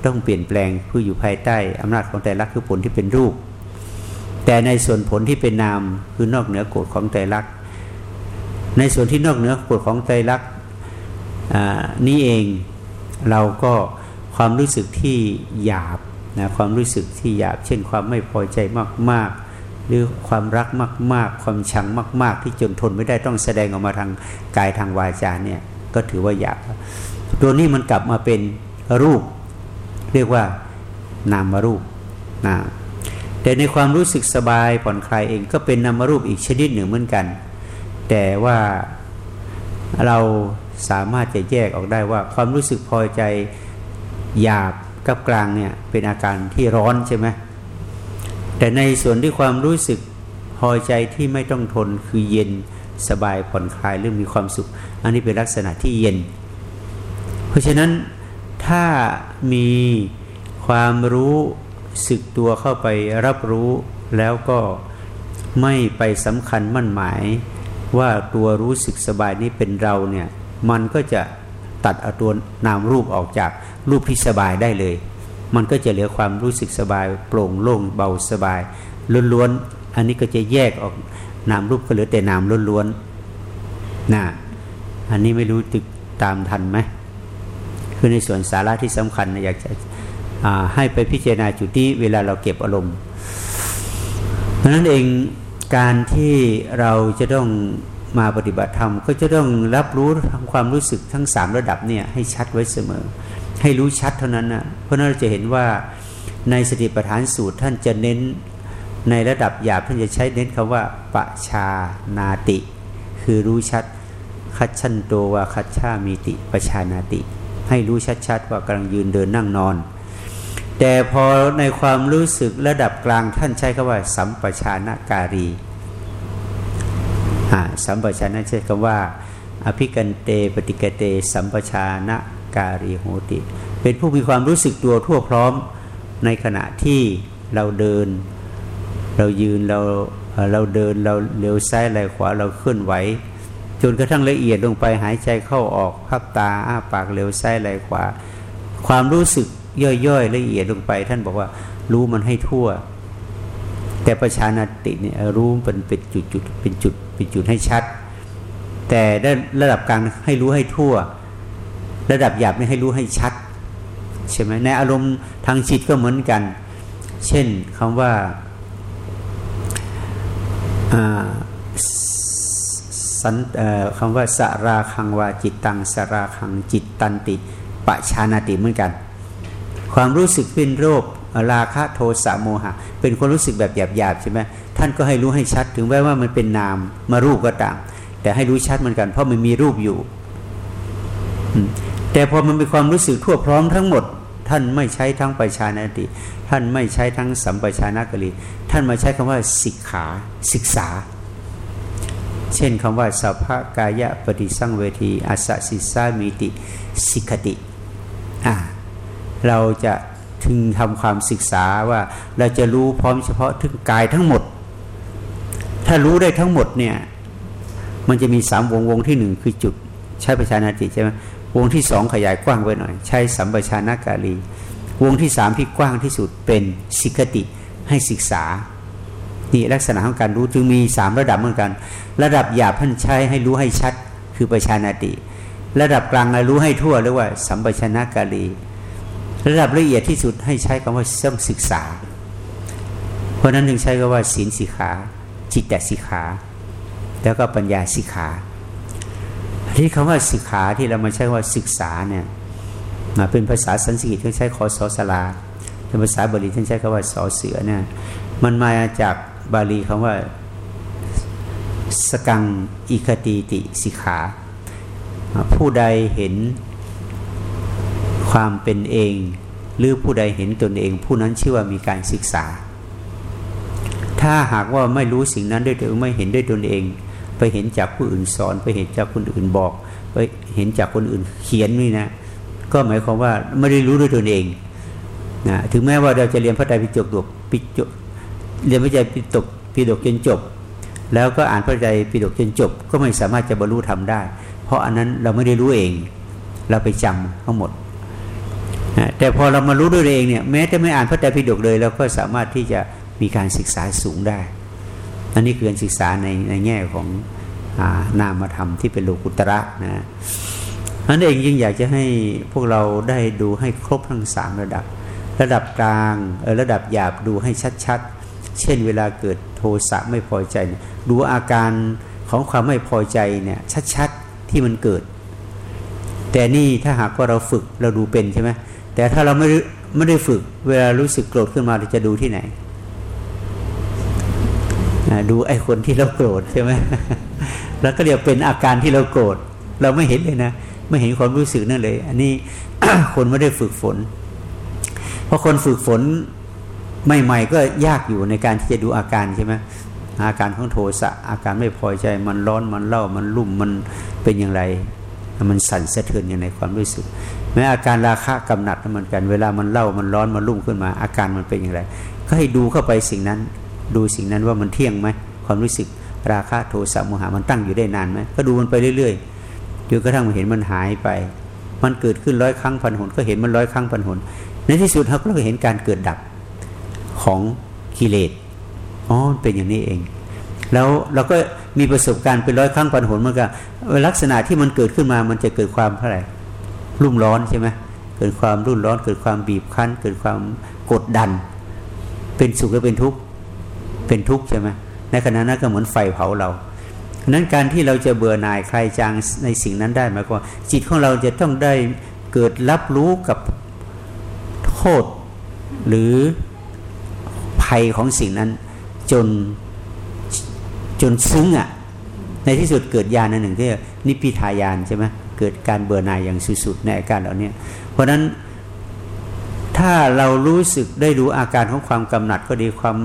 ต้องเปลี่ยนแปลงผู้อยู่ภายใต้อำนาจของใจรักคือผลที่เป็นรูป แต่ในส่วนผลที่เป็นนามคือนอกเหนือกฎของใจรักในส่วนที่นอกเหนือกฎของใจรักนี่เองเราก็ความรู้สึกที่หยาบนะความรู้สึกที่หยาบ เช่นความไม่พอใจมากๆ หรือความรักมาก ๆ ความชังมาก ๆ ที่จนทนไม่ได้ต้องแสดงออกมาทางกายทางวาจาเนี่ยก็ถือว่าหยาบตัวนี้มันกลับมาเป็นรูป เรียกว่านามรูปนะแต่ในความรู้สึกสบายผ่อนคลายเองก็เป็นนามรูปอีกชนิดหนึ่งเหมือนกัน แต่ว่าเราสามารถจะแยกออกได้ว่า ความรู้สึกพอใจหยาบกับกลางเนี่ยเป็นอาการที่ร้อนใช่ไหม แต่ในส่วนที่ความรู้สึกพอใจที่ไม่ต้องทนคือเย็นสบายผ่อนคลายหรือมีความสุข อันนี้เป็นลักษณะที่เย็น เพราะฉะนั้นถ้ามีความรู้สึกตัวเข้าไปรับรู้แล้วก็ไม่ไปสำคัญมั่นหมาย ว่าตัวรู้สึกสบายนี้เป็นเราเนี่ยมันก็จะตัดเอาตัวนามรูปออกจากรูปที่สบายได้เลย มันก็จะเหลือความรู้สึกสบาย โปร่งโล่งเบาสบายล้วนๆอันนี้ก็จะแยกออกนามรูปก็เหลือแต่นามล้วนๆนะอันนี้ไม่รู้ตึกตามทันไหมคือในส่วนสาระที่สำคัญอยากจะให้ไปพิจารณาจุดที่เวลาเราเก็บอารมณ์ เพราะนั้นเองการที่เราจะต้องมาปฏิบัติธรรม ก็จะต้องรับรู้ทั้งความรู้สึกทั้งสามระดับเนี่ยให้ชัดไว้เสมอ ให้รู้ชัดเท่านั้นนะเพราะนั้นเราจะเห็นว่าในสติปัฏฐานสูตรท่านจะเน้นในระดับหยาบท่านจะใช้เน้นคำว่าปะชานาติ คือรู้ชัดคัดชันโตวาคัดชามีติปชานาติ ให้รู้ชัดๆว่ากำลังยืนเดินนั่งนอน แต่พอในความรู้สึกระดับกลางท่านใช้คำว่า สัมปชานาการีสัมปชานะใช้คำว่า อภิกันเตปฏิกเต สัมปชานา การีโหติ เป็นผู้มีความรู้สึกตัวทั่วพร้อมในขณะที่เราเดิน เรายืนเราเราเดินเราเลี้ยวซ้ายไหลขวาเราเคลื่อนไหว จนกระทั่งละเอียดลงไปหายใจเข้าออกพับตาอ้าปากเลี้ยวซ้ายไหลขวา ความรู้สึกย่อยๆละเอียดลงไป ท่านบอกว่ารู้มันให้ทั่ว แต่ประชานาติเนี่ยรู้เป็นเป็นจุดๆเป็นจุดเป็นจุดให้ชัด แต่ได้ระดับกลางให้รู้ให้ทั่ว ระดับหยาบไม่ให้รู้ให้ชัดใช่ไหมในอารมณ์ทางจิตก็เหมือนกัน เช่นคำว่าสันคำว่าสราคังวาจิตตังสราคังจิตตันติปะชานาติเหมือนกัน ความรู้สึกเป็นโรคราคะโทสะโมหะ เป็นความรู้สึกแบบหยาบๆใช่ไหมท่านก็ให้รู้ให้ชัดถึงแม้ว่ามันเป็นนามมารูปก็ตาม แต่ให้รู้ชัดเหมือนกัน เพราะมันมีรูปอยู่ แต่พอมันมีความรู้สึกทั่วพร้อมทั้งหมด ท่านไม่ใช้ทั้งปชานาติ ท่านไม่ใช้ทั้งสัมปชานากรีท่านมาใช้คำว่าสิกขาศึกษา เช่นคำว่าสัพพกายะปฏิสังเวทีอาสสิสามีติสิกติอ่าเราจะถึงทำความศึกษาว่าเราจะรู้พร้อมเฉพาะถึงกายทั้งหมด ถ้ารู้ได้ทั้งหมดเนี่ยมันจะมีสามวงวงที่หนึ่งคือจุดใช้ประชานาติใช่ไหม วงที่สองขยายกว้างไปหน่อย ใช้สัมปชานากาลี วงที่สามที่กว้างที่สุดเป็นสิกติให้ศึกษา นี่ลักษณะของการรู้จึงมีสามระดับเหมือนกัน ระดับหยาบท่านใช้ให้รู้ให้ชัดคือประชานาติ ระดับกลางรู้ให้ทั่วเรียกว่าสัมปชนากาลี ระดับละเอียดที่สุดให้ใช้คำว่าเสื่อมศึกษา เพราะนั้นถึงใช้คำว่าศีลสิขาจิตตสิขาแล้วก็ปัญญาสิขา ที่คำว่าสิขาที่เรามาใช้ว่าศึกษาเนี่ยมาเป็นภาษาสันสกฤตที่ใช้คอสอสลาเป็นภาษาบาลีท่านใช้คำว่าสอเสือเนี่ยมันมาจากบาลีคำว่าสกังอิคติติสิขา ผู้ใดเห็นความเป็นเอง หรือผู้ใดเห็นตนเอง ผู้นั้นชื่อว่ามีการศึกษา ถ้าหากว่าไม่รู้สิ่งนั้นด้วยตัวไม่เห็นด้วยตนเอง ไปเห็นจากผู้อื่นสอน ไปเห็นจากคนอื่นบอก ไปเห็นจากคนอื่นเขียนนี่นะ ก็หมายความว่าไม่ได้รู้ด้วยตนเองนะถึงแม้ว่าเราจะเรียนพระไตรปิฎกปิฎกเรียนพระไตรปิฎกปิฎกจนจบ แล้วก็อ่านพระไตรปิฎกจนจบ ก็ไม่สามารถจะบรรลุธรรมได้ เพราะอันนั้นเราไม่ได้รู้เอง เราไปจำทั้งหมดแต่พอเรามารู้ด้วยเองเนี่ยแม้จะไม่อ่านพระไตรปิฎกเลยเราก็สามารถที่จะมีการศึกษาสูงได้ อันนี้คือการศึกษาในในแง่ของนามธรรมที่เป็นโลกุตระนะนั่นเองยิ่งอยากจะให้พวกเราได้ดูให้ครบทั้งสามระดับ ระดับกลางระดับหยาบดูให้ชัดเช่นเวลาเกิดโทสะไม่พอใจ ดูอาการของความไม่พอใจเนี่ยชัดๆที่มันเกิด แต่นี่ถ้าหากว่าเราฝึกเราดูเป็นใช่ไหมแต่ถ้าเราไม่ไม่ได้ฝึกเวลารู้สึกโกรธขึ้นมาเราจะดูที่ไหน ดูไอ้คนที่เราโกรธใช่ไหมแล้วก็เดี๋ยวเป็นอาการที่เราโกรธเราไม่เห็นเลยนะไม่เห็นความรู้สึกนั่นเลย อันนี้คนไม่ได้ฝึกฝน เพราะคนฝึกฝนใหม่ๆก็ยากอยู่ในการที่จะดูอาการใช่ไหมอาการของโทสะอาการไม่พอใจมันร้อนมันเล่ามันรุ่มมันเป็นอย่างไร มันสั่นสะเทือนอย่างไรความรู้สึก แม้อาการราคะกำหนัดเหมือนกัน เวลามันเล่ามันร้อนมันรุ่มขึ้นมา อาการมันเป็นอย่างไร ก็ให้ดูเข้าไปสิ่งนั้น ดูสิ่งนั้นว่ามันเที่ยงไหมความรู้สึกราคะโทสะโมหะมันตั้งอยู่ได้นานไหมก็ดูมันไปเรื่อยๆจนกระทั่งมันเห็นมันหายไป มันเกิดขึ้นร้อยครั้งพันหนก็เห็นมันร้อยครั้งพันหนในที่สุดเราก็เห็นการเกิดดับของกิเลสอ๋อเป็นอย่างนี้เอง แล้วเราก็มีประสบการณ์เป็นร้อยครั้งปันหนมันก็ลักษณะที่มันเกิดขึ้นมามันจะเกิดความเท่าไหร่รุ่มร้อนใช่ไหมเกิดความรุ่นร้อน เกิดความบีบคั้น เกิดความกดดัน เป็นสุขหรือเป็นทุกข์ เป็นทุกข์ใช่ไหมในขณะนั้นก็เหมือนไฟเผาเรานั้นการที่เราจะเบื่อหน่ายใครจางในสิ่งนั้นได้หมายความจิตของเราจะต้องได้เกิดรับรู้กับโทษหรือภัยของสิ่งนั้น จนจนซึ้งอะ่ะ ในที่สุดเกิดญาณอันหนึ่งที่นิพิทายานใช่ไหมเกิดการเบื่อหน่ายอย่างสุดๆในอาการเหล่านี้เพราะฉะนั้นถ้าเรารู้สึกได้รู้อาการของความกำหนัดก็ดีความ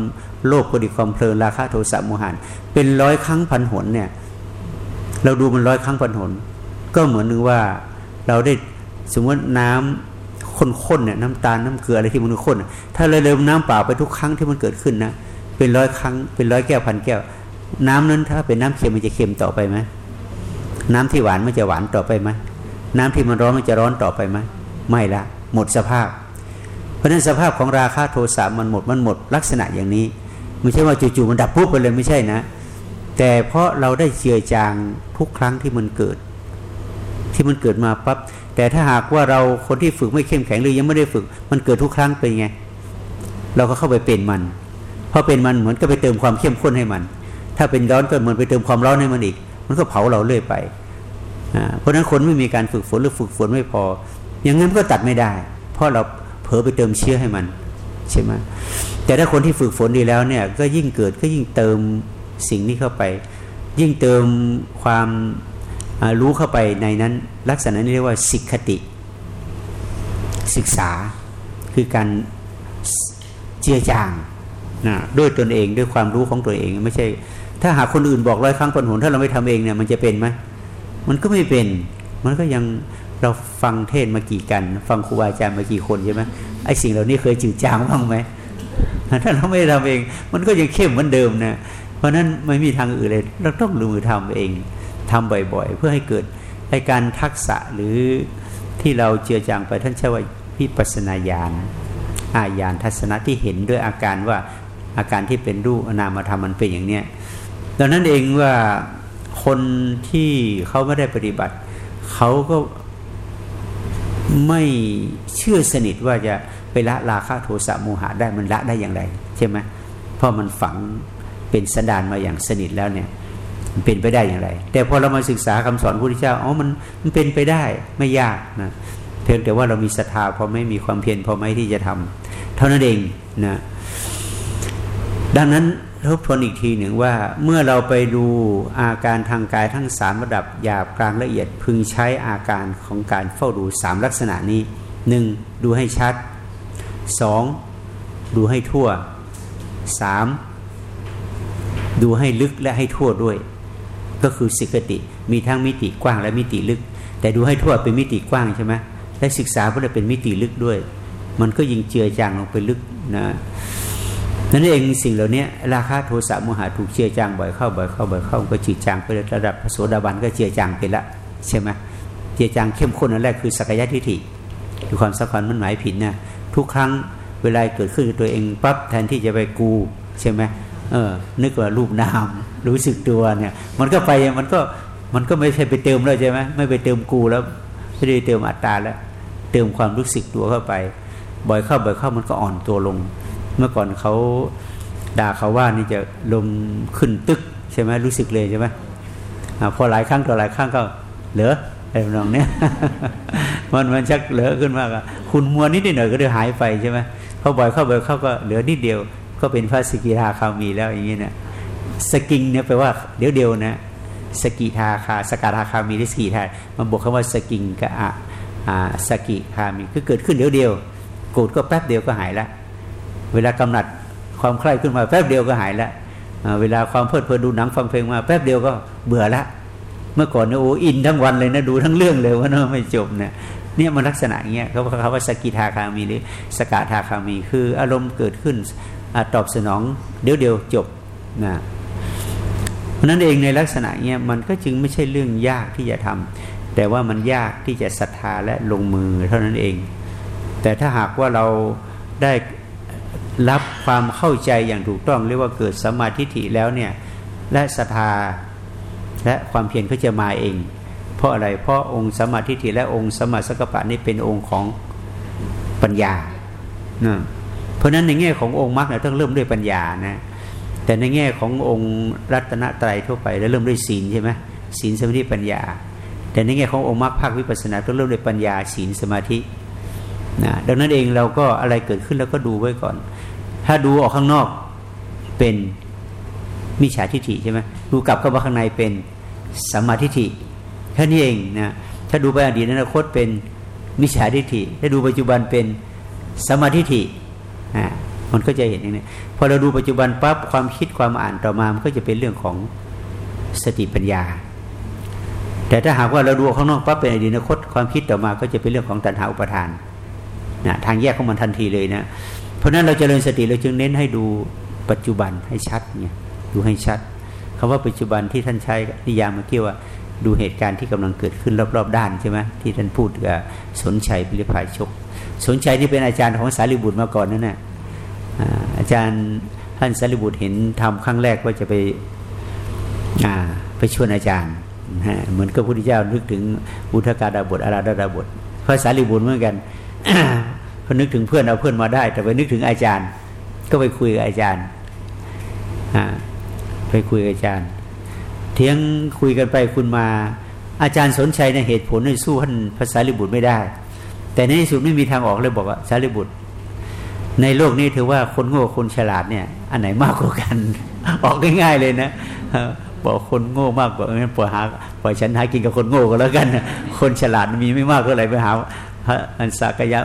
โลภก็ดีความเพลินราคะโทสะโมหันเป็นร้อยครั้งพันหนเนี่ย เราดูมันร้อยครั้งพันหน ก็เหมือนนึงว่าเราได้สมมติน้ำข้นๆเนี่ยน้ำตาลน้ำเกลืออะไรที่มันข้นถ้าเราเริ่มน้ำเปล่าไปทุกครั้งที่มันเกิดขึ้นนะเป็นร้อยครั้งเป็นร้อยแก้วพันแก้ว น้ำนั้นถ้าเป็นน้ำเค็มมันจะเค็มต่อไปไหมน้ำที่หวานมันจะหวานต่อไปไหมน้ำที่มันร้อนมันจะร้อนต่อไปไหมไม่ละหมดสภาพ เพราะฉะนั้นสภาพของราคาโทสะมันหมดมันหมดลักษณะอย่างนี้ ไม่ใช่ว่าจู่ๆมันดับปุ๊บไปเลยไม่ใช่นะ แต่เพราะเราได้เจือจางทุกครั้งที่มันเกิด ที่มันเกิดมาปั๊บแต่ถ้าหากว่าเราคนที่ฝึกไม่เข้มแข็งหรือยังไม่ได้ฝึก มันเกิดทุกครั้งเป็นไง เราก็เข้าไปเป็นมันพอเป็นมันเหมือนก็ไปเติมความเข้มข้นให้มัน ถ้าเป็นร้อนก็เหมือนไปเติมความร้อนให้มันอีก มันก็เผาเราเรื่อยไปเพราะฉะนั้นคนไม่มีการฝึกฝนหรือฝึกฝนไม่พอ อย่างนั้นก็ตัดไม่ได้ เพราะเราเผลอไปเติมเชื้อให้มัน ใช่ไหมแต่ถ้าคนที่ฝึกฝนดีแล้วเนี่ยก็ยิ่งเกิดก็ยิ่งเติมสิ่งนี้เข้าไป ยิ่งเติมความรู้เข้าไปในนั้น ลักษณะนี้เรียกว่าสิกขติ ศึกษาคือการเจียจางนะด้วยตนเองด้วยความรู้ของตัวเองไม่ใช่ ถ้าหากคนอื่นบอกร้อยครั้งคนหุนถ้าเราไม่ทำเองเนี่ยมันจะเป็นไหมมันก็ไม่เป็น มันก็ยัง เราฟังเทศมากี่กัน ฟังครูบาอาจารย์มากี่คนใช่ไหมไอ้สิ่งเหล่านี้เคยจืดจางบ้างไหมถ้าเราไม่ทำเอง มันก็ยังเข้มเหมือนเดิมนะเพราะนั้นไม่มีทางอื่นเลยเราต้องลงมือทำเองทำบ่อย ๆ เพื่อให้เกิดไอการทักษะหรือที่เราเจือจางไปท่านใช้ว่าพิปัสนาญาณอาญาณทัศนะที่เห็นด้วยอาการว่าอาการที่เป็นรูปนามธรรมมันเป็นอย่างเนี้ยดังนั้นเองว่าคนที่เขาไม่ได้ปฏิบัติ เขาก็ ไม่เชื่อสนิทว่าจะไปละราคะโทสะโมหะได้มันละได้อย่างไร ใช่ไหมเพราะมันฝังเป็นสันดานมาอย่างสนิทแล้วเนี่ยมันเป็นไปได้อย่างไร แต่พอเรามาศึกษาคำสอนพระพุทธเจ้าอ๋อมันมันเป็นไปได้ไม่ยากนะเพียงแต่ว่าเรามีศรัทธาพอไม่มีความเพียรพอไหมที่จะทำเท่านั้นเองนะดังนั้น ทบทวนอีกทีหนึ่งว่าเมื่อเราไปดูอาการทางกายทั้งสามระดับหยาบกลางละเอียดพึงใช้อาการของการเฝ้าดูสามลักษณะนี้หนึ่งดูให้ชัดสองดูให้ทั่วสามดูให้ลึกและให้ทั่วด้วย ก็คือสิกติมีทั้งมิติกว้างและมิติลึก แต่ดูให้ทั่วเป็นมิติกว้างใช่ไหมและศึกษาเพื่อเป็นมิติลึกด้วย มันก็ยิ่งเจือจางลงไปลึกนะ นั่นเองสิ่งเหล่านี้ราคาโทสะโมหะถูกเจือจางบ่อยเข้าบ่อยเข้าบ่อยเข้าก็จืดจางไประดับพระโสดาบันก็เจือจางไปละใช่ไหมเจือจางเข้มข้นอันแรกคือสักยะทิฏฐิคือความสักความมันหมายผิดนะทุกครั้งเวลาเกิดขึ้นตัวเองปั๊บแทนที่จะไปกูใช่ไหมเออ นึกว่ารูปนามรู้สึกตัวเนี่ย มันก็ไปมันก็มันก็ไม่ใช่ไปเติมแล้วใช่ไหมไม่ไปเติมกูแล้วไม่ได้เติมอัตตาแล้ว เติมความรู้สึกตัวเข้าไป บ่อยเข้าบ่อยเข้ามันก็อ่อนตัวลง เมื่อก่อนเขาด่าเขาว่านี่จะลมขึ้นตึกใช่ไหมรู้สึกเลยใช่ไหมอพอหลายครั้งต่อหลายครั้งก็เหลือไอ้นองเนี้ยมันมันชักเหลือขึ้นมากคุณมัวนิดหน่อยก็เดี๋ยวหายไปใช่ไหมเขาบ่อยเข้าบ่อยเข้าก็เหลือนิดเดียว ก็เป็นพระสกิทาคามีแล้วอย่างนี้เนี่ยสกิงเนี่ยแปลว่าเดี๋ยวเดียวนะสกิทาคาสกาทาคามีหรือสกิทามันบอกคำว่าสกิงกับอะสกิคามีคือเกิดขึ้นเดี๋ยวเดียวโกรธก็แป๊บเดียวก็หายละ เวลากำหนัดความใคร่ขึ้นมาแป๊บเดียวก็หายแล้วเวลาความเพลิดเพลินดูหนังฟังเพลงมาแป๊บเดียวก็เบื่อละเมื่อก่อนเนี่ยโอ้อินทั้งวันเลยนะดูทั้งเรื่องเลยว่าเนาะไม่จบเนี่ยเนี่ยมันลักษณะเงี้ยเขาเขาว่าสกิทาคามีหรือสกาทาคามี คืออารมณ์เกิดขึ้นอตอบสนองเดี๋ยวเดียวจบนะเพราะนั้นเองในลักษณะเงี้ยมันก็จึงไม่ใช่เรื่องยากที่จะทำแต่ว่ามันยากที่จะศรัทธาและลงมือเท่านั้นเอง แต่ถ้าหากว่าเราได้ รับความเข้าใจอย่างถูกต้องเรียกว่าเกิดสมาธิฐิแล้วเนี่ยและศรัทธาและความเพียรก็จะมาเอง เพราะอะไรเพราะองค์สมาธิฐิและองค์สมาสกปะนี่เป็นองค์ของปัญญานะเพราะนั้นในแง่ขององค์มรรคเนี่ยต้องเริ่มด้วยปัญญานะแต่ในแง่ขององค์รัตนตรัยทั่วไปแล้วเริ่มด้วยศีลใช่ไหมศีลสมาธิปัญญาแแต่ในแง่ขององค์มรรคภาควิปัสสนาต้องเริ่มด้วยปัญญาศีลสมาธินะดังนั้นเองเราก็อะไรเกิดขึ้นแล้วก็ดูไว้ก่อน ถ้าดูออกข้างนอกเป็นมิจฉาทิฏฐิใช่ไหมดูกลับเข้ามาข้างในเป็นสัมมาทิฏฐิแค่นี้เองนะถ้าดูไปอดีตอนาคตเป็นมิจฉาทิฏฐิ ถ้าดูปัจจุบันเป็นสัมมาทิฏฐิอ่ามันก็จะเห็นอย่างนี้พอเราดูปัจจุบันปั๊บความคิดความอ่านต่อมามันก็จะเป็นเรื่องของสติปัญญา แต่ถ้าหากว่าเราดูข้างนอกปั๊บเป็นอดีตอนาคตความคิดต่อมาก็จะเป็นเรื่องของตัณหาอุปทานนะทางแยกของมันทันทีเลยนะ เพราะนั้นเราจเจริญสติเราจึงเน้นให้ดูปัจจุบันให้ชัดเนี่ยดูให้ชัดคำว่าปัจจุบันที่ท่านใช้นิยามเมื่อกี้ว่าดูเหตุการณ์ที่กำลังเกิดขึ้นรอบๆ ด้านใช่ไหมที่ท่านพูดกับสนชัยพิริพายชก สนชัยนี่เป็นอาจารย์ของสารีบุตรมาก่อนนั่นแหละอาจารย์ท่านสารีบุตรเห็นทำครั้งแรกว่าจะไปไปชวนอาจารย์เหมือนกับพระพุทธเจ้านึกถึงอุทกาดาบทอาราดาดาบทพระสารีบุตรเหมือนกัน อนึกถึงเพื่อนเอาเพื่อนมาได้ แต่ไปนึกถึงอาจารย์ ก็ไปคุยกับอาจารย์ไปคุยกับอาจารย์ เทียงคุยกันไปคุณมา อาจารย์สนใจในเหตุผลในสู้ท่านภาษาลิบุตรไม่ได้ แต่ในที่สุดไม่มีทางออกเลยบอกว่าสารีบุตร ในโลกนี้ถือว่าคนโง่คนฉลาดเนี่ย อันไหนมากกว่ากัน ออกง่ายๆเลยนะบอกคนโง่มากกว่างั้นปล่อยหาปล่อยฉันหากินกับคนโง่ก็แล้วกัน คนฉลาดมีไม่มากก็เลยไปหา พระอันสักยะ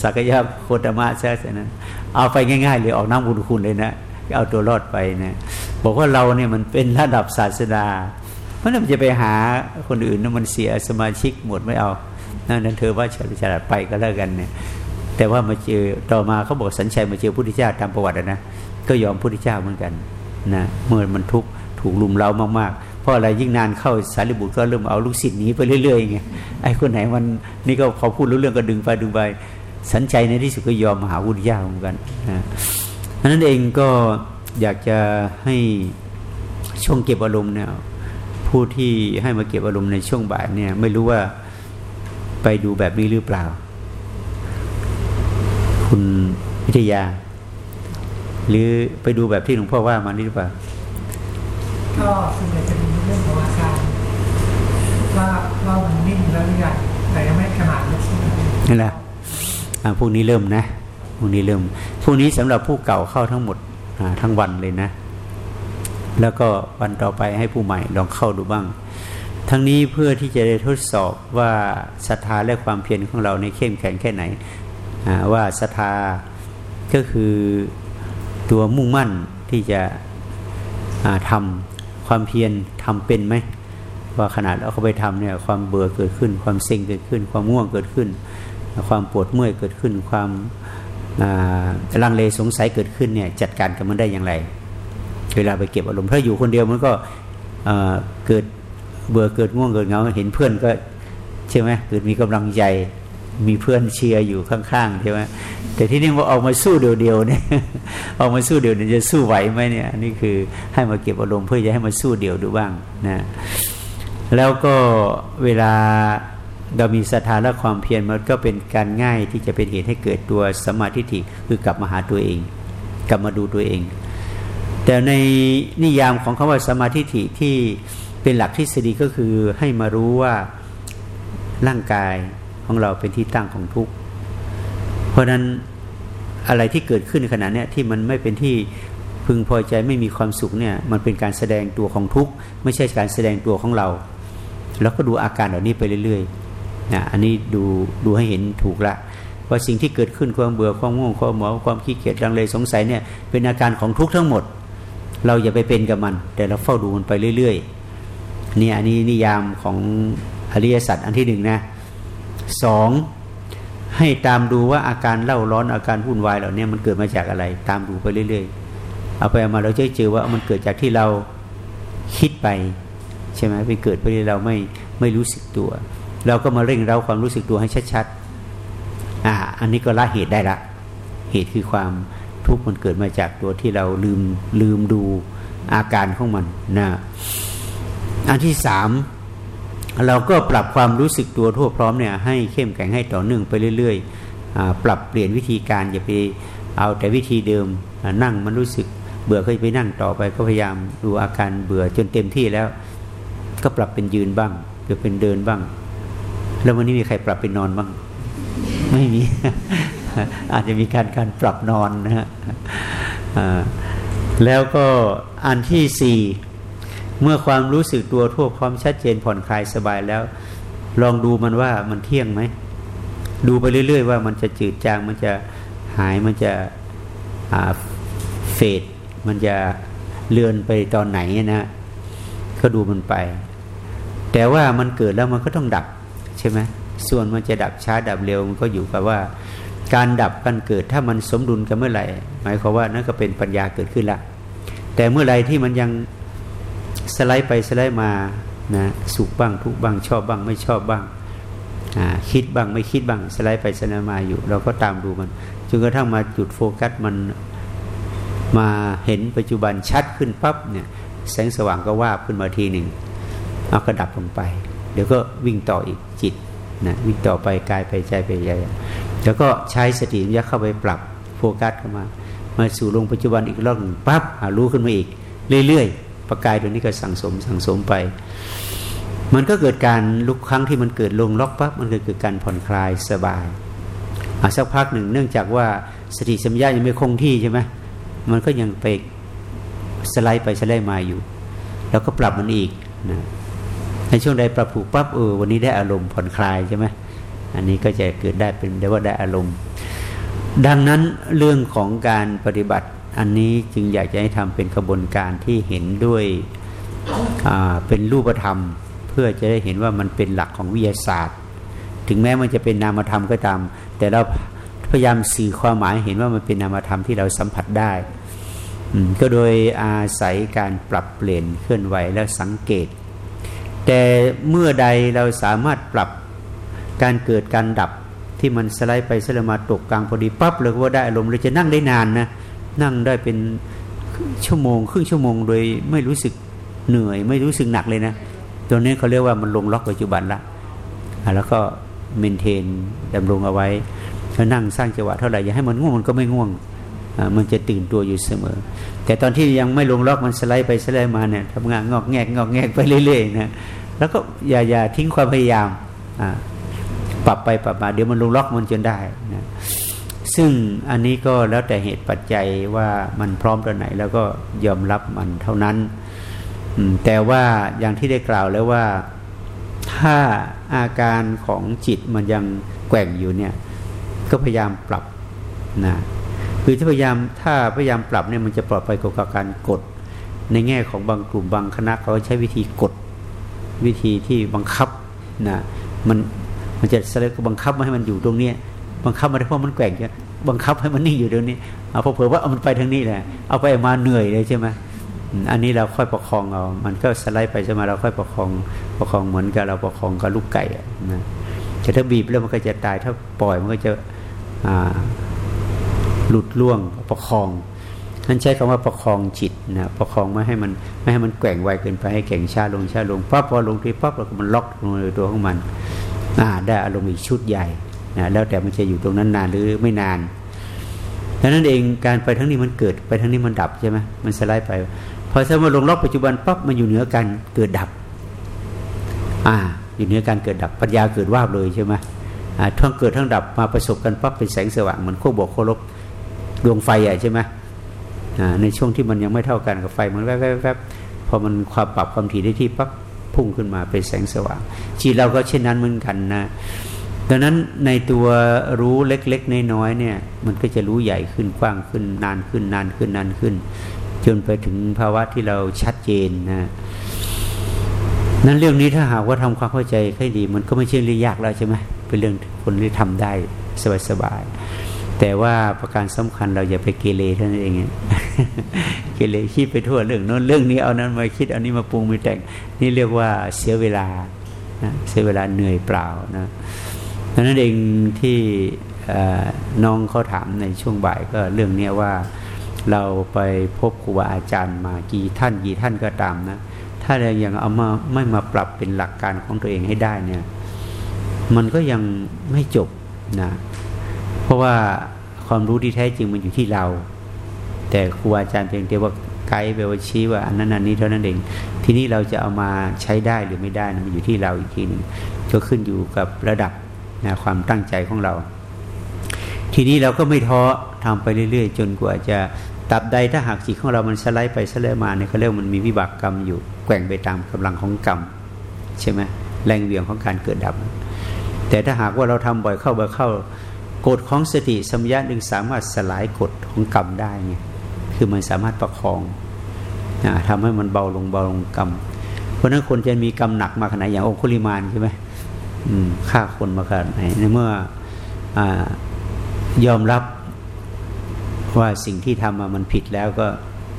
สักยะโคตมะใช่ไหมนั้นเอาไปง่ายๆเลยออกน้ำบุญคุณเลยนะเอาตัวรอดไปนะบอกว่าเราเนี่ยมันเป็นระดับศาสดา เพราะนั้นจะไปหาคนอื่นนั้นมันเสียสมาชิกหมดไม่เอานั่นเธอว่าฉลาดไปก็แล้วกันเนี่ย แต่ว่ามาเจอต่อมาเขาบอกสัญชัยมาเจอพุทธเจ้าตามประวัตินะก็ยอมพุทธเจ้าเหมือนกันนะเมื่อมันทุกข์ถูกลุมเล้ามากๆ เพราะอะไรยิ่งนานเข้าสารีบุตรก็เริ่มเอาลูกศิษย์หนีไปเรื่อยๆไงไอ้คนไหนมันนี่ก็พอพูดรู้เรื่องก็ดึงไปดึงไปสัญใจในที่สุดก็ยอมมหาวุฒิยาเหมือนกันนะนั้นเองก็อยากจะให้ช่วงเก็บอารมณ์เนี่ยผู้ที่ให้มาเก็บอารมณ์ในช่วงบ่ายเนี่ย ไม่รู้ว่าไปดูแบบนี้หรือเปล่า คุณวิทยา หรือไปดูแบบที่หลวงพ่อว่ามานี่หรือเปล่าก็ หรือยังแต่ยังไม่ขนาดลึกนี่แหละพวกนี้เริ่มนะพวกนี้เริ่มพวกนี้สำหรับผู้เก่าเข้าทั้งหมดทั้งวันเลยนะ แล้วก็วันต่อไปให้ผู้ใหม่ลองเข้าดูบ้าง ทั้งนี้เพื่อที่จะได้ทดสอบว่าศรัทธาและความเพียรของเราในเข้มแข็งแค่ไหนว่าศรัทธาก็คือตัวมุ่งมั่นที่จะทำความเพียรทำเป็นไหม ว่าขนาดเราเข้าไปทำเนี่ยความเบื่อเกิดขึ้น ความเซ็งเกิดขึ้น ความง่วงเกิดขึ้น ความปวดเมื่อยเกิดขึ้น ความลังเลสงสัยเกิดขึ้นเนี่ยจัดการกับมันได้อย่างไร เวลาไปเก็บอารมณ์ถ้าอยู่คนเดียวมันก็เกิดเบื่อเกิดง่วงเกิดเงาเห็นเพื่อนก็ใช่ไหมเกิดมีกำลังใจมีเพื่อนเชียร์อยู่ข้างๆใช่ไหมแต่ที่นี่ว่าออกมาสู้เดียวๆเนี่ยออกมาสู้เดียวเนี่ยจะสู้ไหวไหมเนี่ยนี่คือให้มาเก็บอารมณ์เพื่อจะให้มาสู้เดียวดูบ้างนะ แล้วก็เวลาเรามีศรัทธาและความเพียรมันก็เป็นการง่ายที่จะเป็นเหตุให้เกิดตัวสมาธิิคือกลับมาหาตัวเอง กลับมาดูตัวเอง แต่ในนิยามของคาว่าสมาธิิที่เป็นหลักทฤษฎีก็คือให้มารู้ว่าร่างกายของเราเป็นที่ตั้งของทุกข์เพราะนั้นอะไรที่เกิดขึ้นขณะนี้ที่มันไม่เป็นที่พึงพอใจไม่มีความสุขเนี่ยมันเป็นการแสดงตัวของทุกข์ไม่ใช่การแสดงตัวของเรา แล้วก็ดูอาการเหล่านี้ไปเรื่อยๆนะอันนี้ดูดูให้เห็นถูกละว่าสิ่งที่เกิดขึ้นความเบื่อความง่วงความหมอความขี้เกียจลังเลสงสัยเนี่ยเป็นอาการของทุกข์ทั้งหมด เราอย่าไปเป็นกับมัน แต่เราเฝ้าดูมันไปเรื่อยๆนี่อันนี้นิยามของอริยสัจอันที่หนึ่งนะสองให้ตามดูว่าอาการเล่าร้อนอาการวุ่นวายเหล่านี้มันเกิดมาจากอะไร ตามดูไปเรื่อย ๆ เอาไปเอามาเราจะเจอว่ามันเกิดจากที่เราคิดไป ใช่ไหมไปเกิดเพราะเราไม่ไม่รู้สึกตัว เราก็มาเร่งเราความรู้สึกตัวให้ชัดๆอ่าอันนี้ก็ละเหตุได้ละ เหตุคือความทุกข์มันเกิดมาจากตัวที่เราลืมลืมดูอาการของมันนะอันที่สามเราก็ปรับความรู้สึกตัวทั่วพร้อมเนี่ยให้เข้มแข็งให้ต่อเนื่องไปเรื่อยๆ ปรับเปลี่ยนวิธีการอย่าไปเอาแต่วิธีเดิมนั่งมันรู้สึกเบื่อก็ไปนั่งต่อไปก็พยายามดูอาการเบื่อจนเต็มที่แล้ว ก็ปรับเป็นยืนบ้างเกิดเป็นเดินบ้าง แล้ววันนี้มีใครปรับเป็นนอนบ้าง ไม่มี อาจจะมีการการปรับนอนนะฮะแล้วก็อันที่สี่เมื่อความรู้สึกตัวทั่วพร้อมชัดเจนผ่อนคลายสบายแล้ว ลองดูมันว่ามันเที่ยงไหม ดูไปเรื่อยๆ ว่ามันจะจืดจางมันจะหายมันจะเฟดมันจะเลือนไปตอนไหนนะก็ดูมันไป แต่ว่ามันเกิดแล้วมันก็ต้องดับใช่ไหมส่วนมันจะดับช้าดับเร็วมันก็อยู่กับว่า การดับการเกิดถ้ามันสมดุลกันเมื่อไหร่ หมายความว่านั่นก็เป็นปัญญาเกิดขึ้นละแต่เมื่อไหร่ที่มันยังสไลด์ไปสไลด์มานะสุขบ้างทุกบ้างชอบบ้างไม่ชอบบ้างคิดบ้างไม่คิดบ้างสไลด์ไปสไลด์มาอยู่ เราก็ตามดูมันจนกระทั่งมาจุดโฟกัสมันมาเห็นปัจจุบันชัดขึ้นปั๊บเนี่ยแสงสว่างก็ว่าขึ้นมาทีหนึ่ง เอากระดับลงไป เดี๋ยวก็วิ่งต่ออีกจิตนะวิ่งต่อไปกายไปใจไปใจแล้วก็ใช้สติยักเข้าไปปรับโฟกัสเข้ามา มาสู่ลงปัจจุบันอีกรอบหนึ่งปั๊บรู้ขึ้นมาอีก เรื่อยๆประกายตัวนี้ก็สั่งสมสั่งสมไป มันก็เกิดการลุกครั้งที่มันเกิดลงล็อกปั๊บมันเกิดการผ่อนคลายสบายอาสักพักหนึ่งเนื่องจากว่าสติสัมยายังไม่คงที่ใช่ไหมมันก็ยังไปสไลด์ไปสไลด์มาอยู่ แล้วก็ปรับมันอีกนะ ในช่วงใดปรับผูกปั๊บเออวันนี้ได้อารมณ์ผ่อนคลายใช่ไหมอันนี้ก็จะเกิดได้เป็นได้ว่าได้อารมณ์ ดังนั้นเรื่องของการปฏิบัติอันนี้จึงอยากจะให้ทำเป็นกระบวนการที่เห็นด้วยเป็นรูปธรรม เพื่อจะได้เห็นว่ามันเป็นหลักของวิทยาศาสตร์ ถึงแม้มันจะเป็นนามธรรมก็ตาม แต่เราพยายามสื่อความหมายเห็นว่ามันเป็นนามธรรมที่เราสัมผัสได้ก็โดยอาศัยการปรับเปลี่ยนเคลื่อนไหวและสังเกต แต่เมื่อใดเราสามารถปรับการเกิดการดับที่มันสไลด์ไปสไลด์มาตกกลางพอดีปั๊บเลยว่าได้อารมณ์เราจะนั่งได้นานนะนั่งได้เป็นชั่วโมง ครึ่งชั่วโมงโดยไม่รู้สึกเหนื่อย ไม่รู้สึกหนักเลยนะตัวนี้เขาเรียกว่ามันลงล็อกปัจจุบันละแล้วก็เมนเทนดำรงเอาไว้ถ้านั่งสร้างจังหวะเท่าไหร่อย่าให้มันง่วงมันก็ไม่ง่วง มันจะตื่นตัวอยู่เสมอ แต่ตอนที่ยังไม่ลงล็อกมันสไลด์ไปสไลด์มาเนี่ยทำงานงอกแงกงอกแงกไปเรื่อยๆนะแล้วก็อย่าอย่าทิ้งความพยายามปรับไปปรับมาเดี๋ยวมันลงล็อกมันจนได้นะซึ่งอันนี้ก็แล้วแต่เหตุปัจจัยว่ามันพร้อมตอนไหน แล้วก็ยอมรับมันเท่านั้น แต่ว่าอย่างที่ได้กล่าวแล้วว่าถ้าอาการของจิตมันยังแกว่งอยู่เนี่ย ก็พยายามปรับนะ คือถ้าพยายามถ้าพยายามปรับเนี่ยมันจะปลอดภัยกว่าการกด ในแง่ของบางกลุ่มบางคณะเขาใช้วิธีกดวิธีที่บังคับนะมันมันจะสลก็บังคับมาให้มันอยู่ตรงเนี้ยบังคับมาได้เพราะมันแกว่งจะบังคับให้มันนิ่งอยู่ตรงนี้เอาพอเผื่อว่าเอามันไปทางนี้แหละเอาไปมาเหนื่อยเลยใช่ไหมอันนี้เราค่อยประคองเอามันก็สไลด์ไปใช่ไหมเราค่อยประคองประคองเหมือนกับเราประคองกับลูกไก่นะแต่ถ้าบีบแล้วมันก็จะตายถ้าปล่อยมันก็จะอ่า หลุดล่วงประคองท่านใช้คำว่าประคองจิตนะประคองไม่ให้มันไม่ให้มันแกว่งไวเกินไปให้แข่งชาลงชาลงปั๊บพอลงทีปั๊บแล้วมันล็อกลงในตัวของมันอ่าได้อารมณ์อีกชุดใหญ่นะแล้วแต่มันจะอยู่ตรงนั้นนานหรือไม่นานดังนั้นเองการไปทั้งนี้มันเกิดไปทั้งนี้มันดับใช่ไหมมันสลด์ไปพอสมมติลงล็อกปัจจุบันปั๊บมันอยู่เหนือการเกิดดับ อ่า อยู่เหนือการเกิดดับปัญญาเกิดว่าเลยใช่ไหมอ่าทั้งเกิดทั้งดับมาประสบกันปั๊บเป็นแสงสว่างเหมือนโคบวกโคลบ ดวงไฟใหญ่ใช่ไหมในช่วงที่มันยังไม่เท่ากันกับไฟมันแวบๆพอมันความปรับความถี่ได้ที่ปั๊บพุ่งขึ้นมาเป็นแสงสว่างจิตเราก็เช่นนั้นเหมือนกันนะดังนั้นในตัวรู้เล็กๆน้อยๆเนี่ย มันก็จะรู้ใหญ่ขึ้นกว้างขึ้น นานขึ้นนานขึ้นนานขึ้น จนไปถึงภาวะที่เราชัดเจนนะนั้นเรื่องนี้ถ้าหากว่าทำความเข้าใจให้ดี มันก็ไม่ใช่เรื่องยากแล้วใช่ไหมเป็นเรื่องคนที่ทำได้สบายๆ แต่ว่าประการสำคัญเราอย่าไปเกเรเท่านั้นเองเกเรคิดไปทั่วเรื่องโน้นเรื่องนี้เอานั้นมาคิดเอานี้มาปรุงมาแต่งนี่เรียกว่าเสียเวลานะเสียเวลาเหนื่อยเปล่านะดังนั้นเองที่น้องเขาถามในช่วงบ่ายก็เรื่องนี้ว่าเราไปพบครูบาอาจารย์มากี่ท่านกี่ท่านก็ตามนะ ถ้าเรายังเอามาไม่มาปรับเป็นหลักการของตัวเองให้ได้เนี่ย มันก็ยังไม่จบนะ ราะว่าความรู้ที่แท้จริงมันอยู่ที่เรา แต่ครูอาจารย์เพียงแต่ว่าไกด์ไปว่าชี้ว่าอันนั้นอันนี้เท่านั้นเอง ทีนี้เราจะเอามาใช้ได้หรือไม่ได้นะมันอยู่ที่เราอีกทีหนึ่งก็ขึ้นอยู่กับระดับนะความตั้งใจของเรา ทีนี้เราก็ไม่ท้อทำไปเรื่อย ๆ จนกว่าจะตับใดถ้าหากจิตของเรามันสไลด์ไปสไลด์มาเนี่ยเขาเรียกมันมีวิบากกรรมอยู่แกว่งไปตามกำลังของกรรมใช่ไหมแรงเวียงของการเกิดดับ แต่ถ้าหากว่าเราทำบ่อยเข้าบ่อยเข้า กฎของสติสัมยาหนึ่งสามารถสลายกฎของกรรมได้ไงคือมันสามารถประคองนะทำให้มันเบาลงเบาลงกรรม เพราะนั้นคนจะมีกรรมหนักมาขนาดอย่างองคุลิมานใช่ไหมฆ่าคนมาขนาดไหนในเมื่ออยอมรับว่าสิ่งที่ทำมามันผิดแล้วก็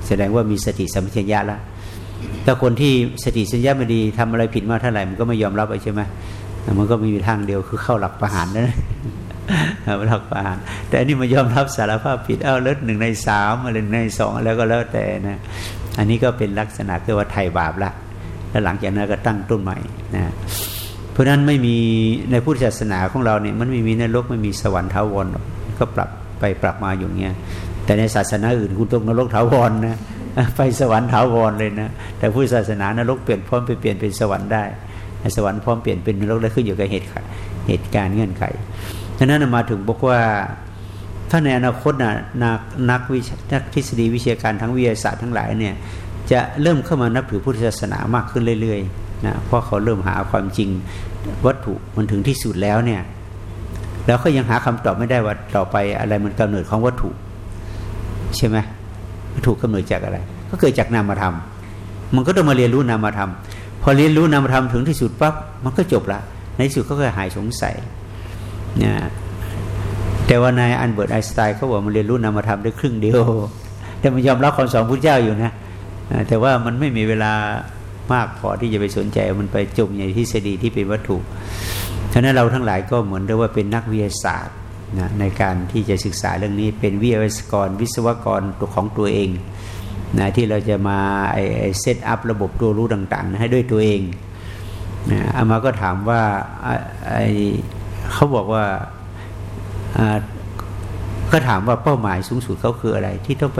แสดงว่ามีสติสัมปชัญญะแล้วแต่คนที่สติสัมปชัญญะไม่ดีทำอะไรผิดมาเท่าไหร่มันก็ไม่ยอมรับไปใช่ไหมมันก็มีทางเดียวคือเข้าหลักประหารนั่น หลักประหารแต่อันนี้มันยอมรับสารภาพผิดเอ้าเลิศหนึ่งในสามอะไรหนึ่งในสองแล้วก็แล้วแต่นะอันนี้ก็เป็นลักษณะคือว่าไถ่บาปละแล้วหลังจากนั้นก็ตั้งต้นใหม่นะเพราะฉะนั้นไม่มีในพุทธศาสนาของเราเนี่ยมันไม่มีนรกไม่มีสวรรค์ท้าวรก็ปรับไปปรับมาอยู่เงี้ยแต่ในศาสนาอื่นคุณต้องนรกถาวรนะไปสวรรค์ถาวรเลยนะแต่พุทธศาสนานรกเปลี่ยนพร้อมไปเปลี่ยนเป็นสวรรค์ได้สวรรค์พร้อมเปลี่ยนเป็นนรกได้ขึ้นอยู่กับเหตุเหตุการณ์เงื่อนไข ดังนั้นมาถึงบอกว่าถ้าในอนาคตนะนักนักวินักทฤษฎีวิชาการทั้งวิทยาศาสตร์ทั้งหลายเนี่ยจะเริ่มเข้ามานับถือพุทธศาสนามากขึ้นเรื่อยๆนะเพราะเขาเริ่มหาความจริงวัตถุมันถึงที่สุดแล้วเนี่ยแล้วก็ยังหาคำตอบไม่ได้ว่าต่อไปอะไรมันกำเนิดของวัตถุ ใช่ไหมวัตถุกำเนิดจากอะไร ก็เกิดจากนามธรรม มันก็ต้องมาเรียนรู้นามธรรมพอเรียนรู้นามธรรมถึงที่สุดปั๊บมันก็จบละในที่สุดก็หายสงสัย นะแต่ว่านายอัลเบิร์ตไอน์สไตน์เขาบอกมันเรียนรู้นามธรรมได้ครึ่งเดียว แต่มันยอมรับคำสอนพุทธเจ้าอยู่นะแต่ว่ามันไม่มีเวลามากพอที่จะไปสนใจมันไปจมในทฤษฎีที่เป็นวัตถุฉะนั้นเราทั้งหลายก็เหมือนเรียกว่าเป็นนักวิทยาศาสตร์นะในการที่จะศึกษาเรื่องนี้เป็นวิทยากร วิศวกรตัวของตัวเองนะที่เราจะมาไอ set up ระบบตัวรู้ต่างๆ ให้ด้วยตัวเองนะอามาก็ถามว่าไอ เขาบอกว่าก็ถามว่าเป้าหมายสูงสุดเขาคืออะไร ที่ต้องไป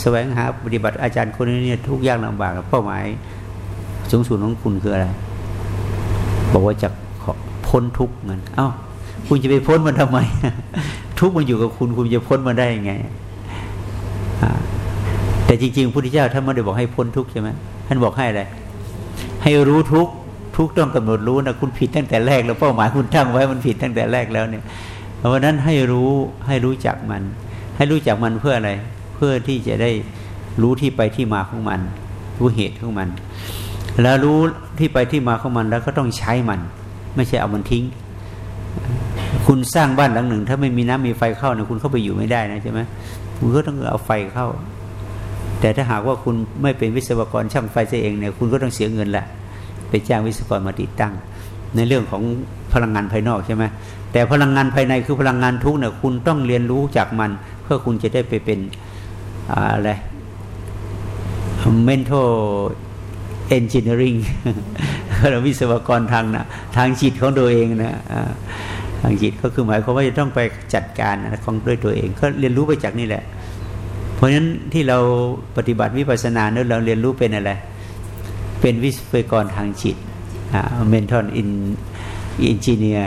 แสวงหาปฏิบัติอาจารย์คนนี้เนี่ยทุกอย่างลำบากเป้าหมายสูงสุดของคุณคืออะไร บอกว่าจะพ้นทุกข์เงินเอ้า คุณจะไปพ้นมันทำไม ทุกข์มันอยู่กับคุณคุณจะพ้นมันได้ยังไงแต่จริงๆพระพุทธเจ้าท่านไม่ได้บอกให้พ้นทุกข์ใช่ไหมท่านบอกให้อะไรให้รู้ทุกข์ ทุกต้องกำหนดรู้นะคุณผิดตั้งแต่แรกแล้วเป้าหมายคุณตั้งไว้มันผิดตั้งแต่แรกแล้วเนี่ยเพราะนั้นให้รู้ให้รู้จักมัน ให้รู้จักมันเพื่ออะไร เพื่อที่จะได้รู้ที่ไปที่มาของมัน รู้เหตุของมัน แล้วรู้ที่ไปที่มาของมันแล้วก็ต้องใช้มัน ไม่ใช่เอามันทิ้ง คุณสร้างบ้านหลังหนึ่ง ถ้าไม่มีน้ำมีไฟเข้าเนี่ยคุณเข้าไปอยู่ไม่ได้นะใช่ไหมคุณก็ต้องเอาไฟเข้า แต่ถ้าหากว่าคุณไม่เป็นวิศวกรช่างไฟเองเนี่ยคุณก็ต้องเสียเงินแหละ ไปจ้างวิศวกรมาติดตั้ง ในเรื่องของพลังงานภายนอกใช่ไหมแต่พลังงานภายในคือพลังงานทุกเนี่ยคุณต้องเรียนรู้จากมัน เพื่อคุณจะได้ไปเป็นอะไร mental engineering เราวิศวกรทางนะทางจิตของตัวเองนะทางจิตก็คือหมายความว่าจะต้องไปจัดการของด้วยตัวเอง ก็เรียนรู้ไปจากนี่แหละ เพราะฉะนั้นที่เราปฏิบัติวิปัสสนาเนี่ยเราเรียนรู้เป็นอะไร เป็นวิศวกรทางจิตเมนทอนอินอินจิเนีย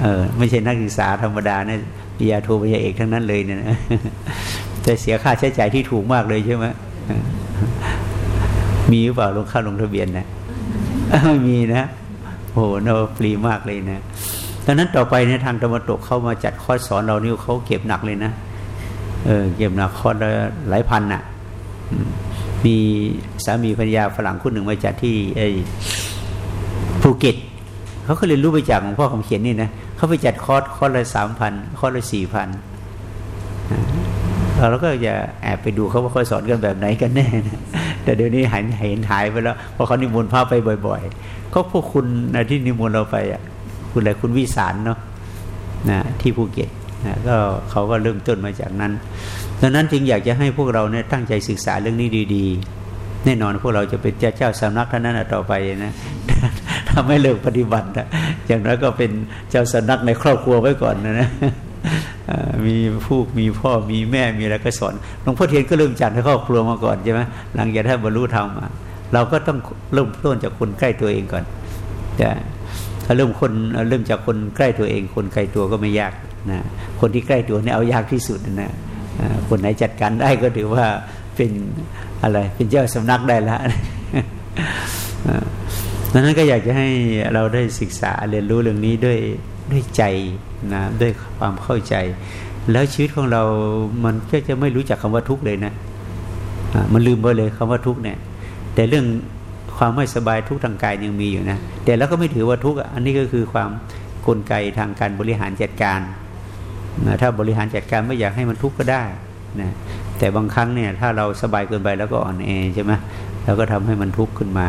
เออไม่ใช่นักศึกษาธรรมดานะปริญญาโทปริญญาเอกทั้งนั้นเลยเนี่ยนะแต่เสียค่าใช้จ่ายที่ถูกมากเลยใช่ไหมมีหรือเปล่าลงค่าลงทะเบียนนะไม่มีนะโอ้โหฟรีมากเลยนะดังนั้นต่อไปในทางตะวันตกเข้ามาจัดคอร์สสอนเรานี่เขาเก็บหนักเลยนะเออเก็บหนักคอร์สหลายพันน่ะ มีสามีภรรยาฝรั่งคนหนึ่งมาจากที่ไอ้ภูเก็ตเขาก็เรียนรู้ไปจากหลวงพ่อคำเขียนนี่นะเขาไปจัดคอร์สคอร์สละสามพันคอร์สละสี่พันเราก็จะแอบไปดูเขาว่าเขาสอนกันแบบไหนกันแน่นะแต่เดี๋ยวนี้หายเห็นหายไปแล้วเพราะเขานิมนต์พระไปบ่อยๆก็พวกคุณที่นิมนต์เราไปอะคุณอะไรคุณวิสารเนาะนะที่ภูเก็ต นะก็เขาก็เริ่มต้นมาจากนั้นดังนั้นจึงอยากจะให้พวกเราเนี่ยตั้งใจศึกษาเรื่องนี้ดีๆ แน่นอนพวกเราจะเป็นเจ้าเจ้าสำนักท่านนั้นต่อไปนะถ้าไม่เลิกปฏิบัติอย่างน้อยก็เป็นเจ้าสำนักในครอบครัวไว้ก่อนนะนะมีผู้มีพ่อมีแม่มีอะไรก็สอนหลวงพ่อเทียนก็เริ่มจากครอบครัวมาก่อนใช่ไหมหลังจากท่านบรรลุธรรมมาเราก็ต้องเริ่มต้นจากคนใกล้ตัวเองก่อนจะถ้าเริ่มคนเริ่มจากคนใกล้ตัวเอง คนไกลตัวก็ไม่ยาก นะคนที่ใกล้ตัวเนี่ยเอายากที่สุดนะคนไหนจัดการได้ก็ถือว่าเป็นอะไรเป็นเจ้าสำนักได้ล้วดังนั้นก็อยากจะให้เราได้ศึกษาเรียนรู้เรื่องนี้ด้วยด้วยใจนะด้วยความเข้าใจ แล้วชีวิตของเรามันก็จะไม่รู้จักคำว่าทุกข์เลยนะมันลืมไปเลยคำว่าทุกข์เนี่ย แต่เรื่องความไม่สบายทุกทางกายยังมีอยู่นะแต่แล้วก็ไม่ถือว่าทุกข์อันนี้ก็คือความกลไกทางการบริหารจัดการ นะถ้าบริหารจัดการไม่อยากให้มันทุกข์ก็ได้นะแต่บางครั้งเนี่ยถ้าเราสบายเกินไปแล้วก็อ่อนแอใช่ไหมแล้วก็ทำให้มันทุกข์ขึ้นมา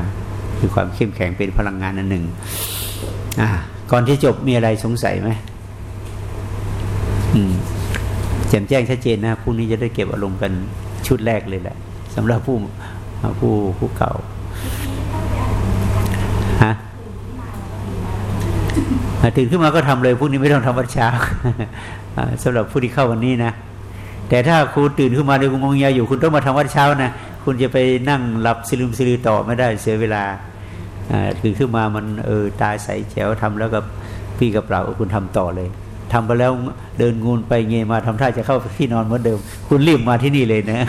คือความเข้มแข็งเป็นพลังงานอันหนึ่งอ่าก่อนที่จบมีอะไรสงสัยไหมอืมแจ่มแจ้งชัดเจนนะพรุ่งนี้จะได้เก็บอารมณ์กันชุดแรกเลยแหละสำหรับผู้ผู้ผู้เก่าฮะตื่นขึ้นมาก็ทำเลยพรุ่งนี้ไม่ต้องทำวัดเช้า สำหรับผู้ที่เข้าวันนี้นะ แต่ถ้าคุณตื่นขึ้นมาในกุมงยาอยู่ คุณต้องมาทำวัดเช้านะ คุณจะไปนั่งหลับซิลุมซิลือต่อไม่ได้เสียเวลาตื่นขึ้นมามันเออตาใสแจ๋วทำแล้วก็พี่กับเปล่าคุณทำต่อเลยทำไปแล้วเดินงูนไปเงยมาทำท่าจะเข้าที่นอนเหมือนเดิม คุณรีบมาที่นี่เลยนะ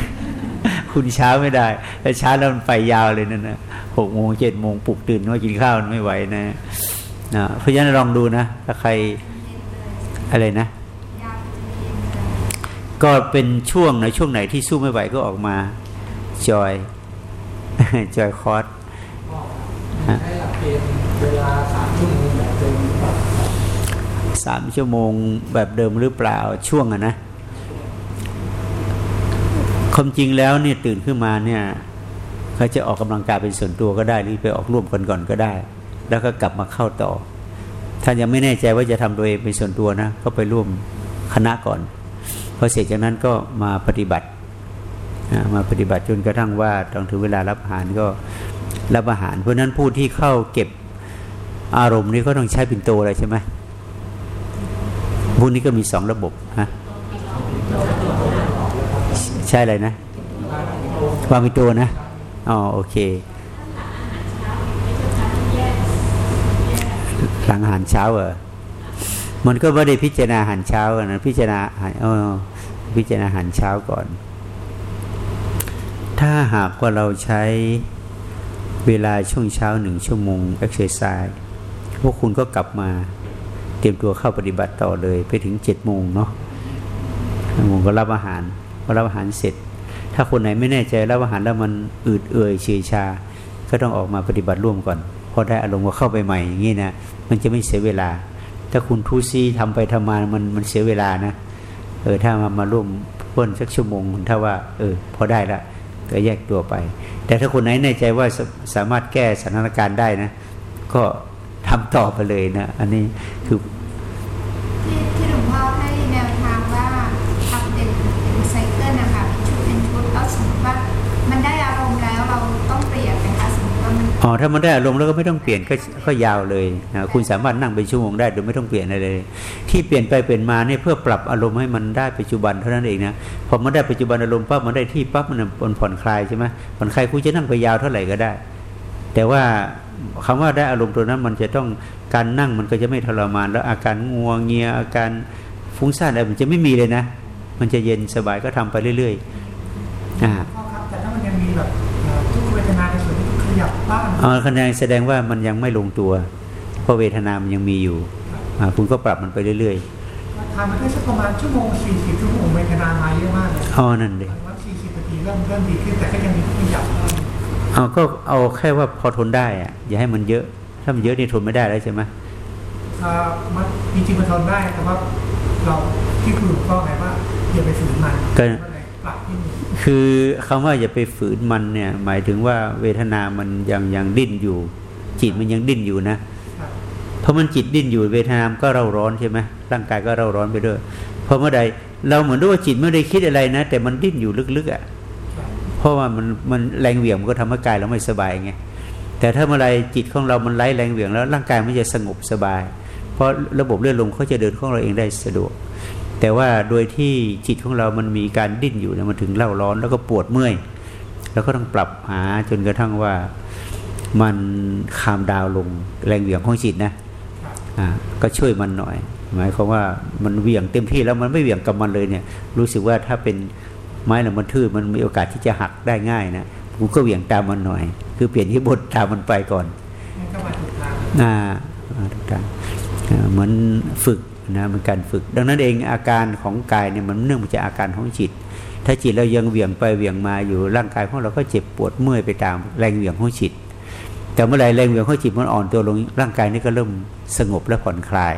คุณเช้าไม่ได้ถ้าช้าแล้วมันไปยาวเลยนั่นนะหกโมงเจ็ดโมงปลุกตื่นมากินข้าวไม่ไหวนะนะเพราะฉะนั้นลองดูนะถ้าใครอะไรนะ ก็เป็นช่วงในช่วงไหนที่สู้ไม่ไหวก็ออกมา จอย จอยคอร์สสามชั่วโมงแบบเดิมสามชั่วโมงแบบเดิมหรือเปล่าช่วงอะนะความจริงแล้วเนี่ยตื่นขึ้นมาเนี่ยเขาจะออกกำลังกายเป็นส่วนตัวก็ได้หรือไปออกร่วมกันก่อนก็ได้ แล้วก็กลับมาเข้าต่อ ถ้ายังไม่แน่ใจว่าจะทำตัวเองเป็นส่วนตัวนะก็ไปร่วมคณะก่อน พอเสร็จจากนั้นก็มาปฏิบัติมาปฏิบัติจนกระทั่งว่าตองถึงเวลารับอาหารก็รับอาหาร เพราะนั้นผู้ที่เข้าเก็บอารมณ์นี้ก็ต้องใช้ปินโตอะไรใช่ไหมพวกนี้ก็มีสองระบบฮะใช่อะไรนะวางปินโตนะอ๋อโอเค หลังอาหารเช้าเออ มันก็ไม่ได้พิจารณาอาหารเช้านะพิจารณาอ๋อพิจารณาอาหารเช้าก่อน ถ้าหากว่าเราใช้เวลาช่วงเช้าหนึ่งชั่วโมง exercise พวกคุณก็กลับมาเตรียมตัวเข้าปฏิบัติต่อเลย ไปถึงเจ็ดโมงเนาะโมงก็รับอาหารพอรับอาหารเสร็จ ถ้าคนไหนไม่แน่ใจรับอาหารแล้วมันอืดเอื่อยเฉยชา ก็ต้องออกมาปฏิบัติร่วมก่อนพอได้อารมณ์ก็เข้าไปใหม่อย่างนี้นะมันจะไม่เสียเวลา ถ้าคุณทูซีทำไปทำมามันมันเสียเวลานะเออถ้ามามาร่วมเพิ่นสักชั่วโมง ถ้าว่า เออ พอได้ละก็แยกตัวไป แต่ถ้าคนไหนในใจว่าสามารถแก้สถานการณ์ได้นะ ก็ทำต่อไปเลยนะ อันนี้คือ อ๋อถ้ามันได้อารมณ์แล้วก็ไม่ต้องเปลี่ยนก็ก็ยาวเลยนะคุณสามารถนั่งเป็นชั่วโมงได้โดยไม่ต้องเปลี่ยนอะไรเลย ที่เปลี่ยนไปเปลี่ยนมาเนี่ยเพื่อปรับอารมณ์ให้มันได้ปัจจุบันเท่านั้นเองนะพอมันได้ปัจจุบันอารมณ์ปั๊บมันได้ที่ปั๊บมันผ่อนคลายใช่ไหมผ่อนคลายคุณจะนั่งไปยาวเท่าไหร่ก็ได้ แต่ว่าคำว่าได้อารมณ์ตัวนั้นมันจะต้องการนั่งมันก็จะไม่ทรมาน แล้วอาการงัวงเงียอาการฟุ้งซ่านอะไรมันจะไม่มีเลยนะ มันจะเย็นสบายก็ทำไปเรื่อยๆอ่าครับแต่ถ้ามันยังมีแบบ ยับบ้างอ๋อคะแนนแสดงว่ามันยังไม่ลงตัว เพราะเวทนามันยังมีอยู่อ่าคุณก็ปรับมันไปเรื่อยๆทำมาได้สักประมาณชั่วโมงสี่สิบชั่วโมงเวทนามาเยอะมากเลยอ๋อนั่นเองว่าสี่สิบนาทีเริ่มเริ่มดีขึ้นแต่ก็ยังมีขยับเอาก็เอาแค่ว่าพอทนได้อะอย่าให้มันเยอะ ถ้ามันเยอะนี่ทนไม่ได้แล้วใช่ไหมอ่ามันจริงๆมันทนได้แต่ว่าเราที่คุณก็หมายว่าอย่าไปฝืนมันก็ คือคำว่าอย่าไปฝืนมันเนี่ย หมายถึงว่าเวทนามันยังยังดิ้นอยู่ จิตมันยังดิ้นอยู่นะเพราะมันจิตดิ้นอยู่เวทนามก็เร่าร้อนใช่ไหมร่างกายก็เร่าร้อนไปด้วยเพราะเมื่อใดเราเหมือนด้วยว่าจิตไม่ได้คิดอะไรนะ แต่มันดิ้นอยู่ลึกๆอะเพราะว่ามันมันแรงเหวี่ยงมันก็ทำให้กายเราไม่สบายไงแต่ถ้าเมื่อไรจิตของเรามันไร้แรงเหวี่ยงแล้วร่างกายมันจะสงบสบาย เพราะระบบเลือดลมเขาจะเดินของเราเองได้สะดวก แต่ว่าโดยที่จิตของเรามันมีการดิ้นอยู่เนี่ยมันถึงเล่าร้อนแล้วก็ปวดเมื่อย แล้วก็ต้องปรับหาจนกระทั่งว่ามันคามดาวลงแรงเหวี่ยงของจิตนะอ่าก็ช่วยมันหน่อย หมายความว่ามันเหวี่ยงเต็มที่แล้วมันไม่เหวี่ยงกับมันเลยเนี่ย รู้สึกว่าถ้าเป็นไม้หรือมันทื่อมันมีโอกาสที่จะหักได้ง่ายนะผมก็เหวี่ยงตามมันหน่อย คือเปลี่ยนที่บทตามมันไปก่อนมันก็มาถูกทางอ่ามาถูกทางอ่าเหมือนฝึก นะมันการฝึก ดังนั้นเองอาการของกายเนี่ยมันเนื่องมาจากอาการของจิต ถ้าจิตเรายังเหวี่ยงไปเหวี่ยงมาอยู่ร่างกายของเราก็เจ็บปวดเมื่อยไปตามแรงเหวี่ยงของจิต แต่เมื่อไรแรงเหวี่ยงของจิตมันอ่อนตัวลงร่างกายนี่ก็เริ่มสงบและผ่อนคลาย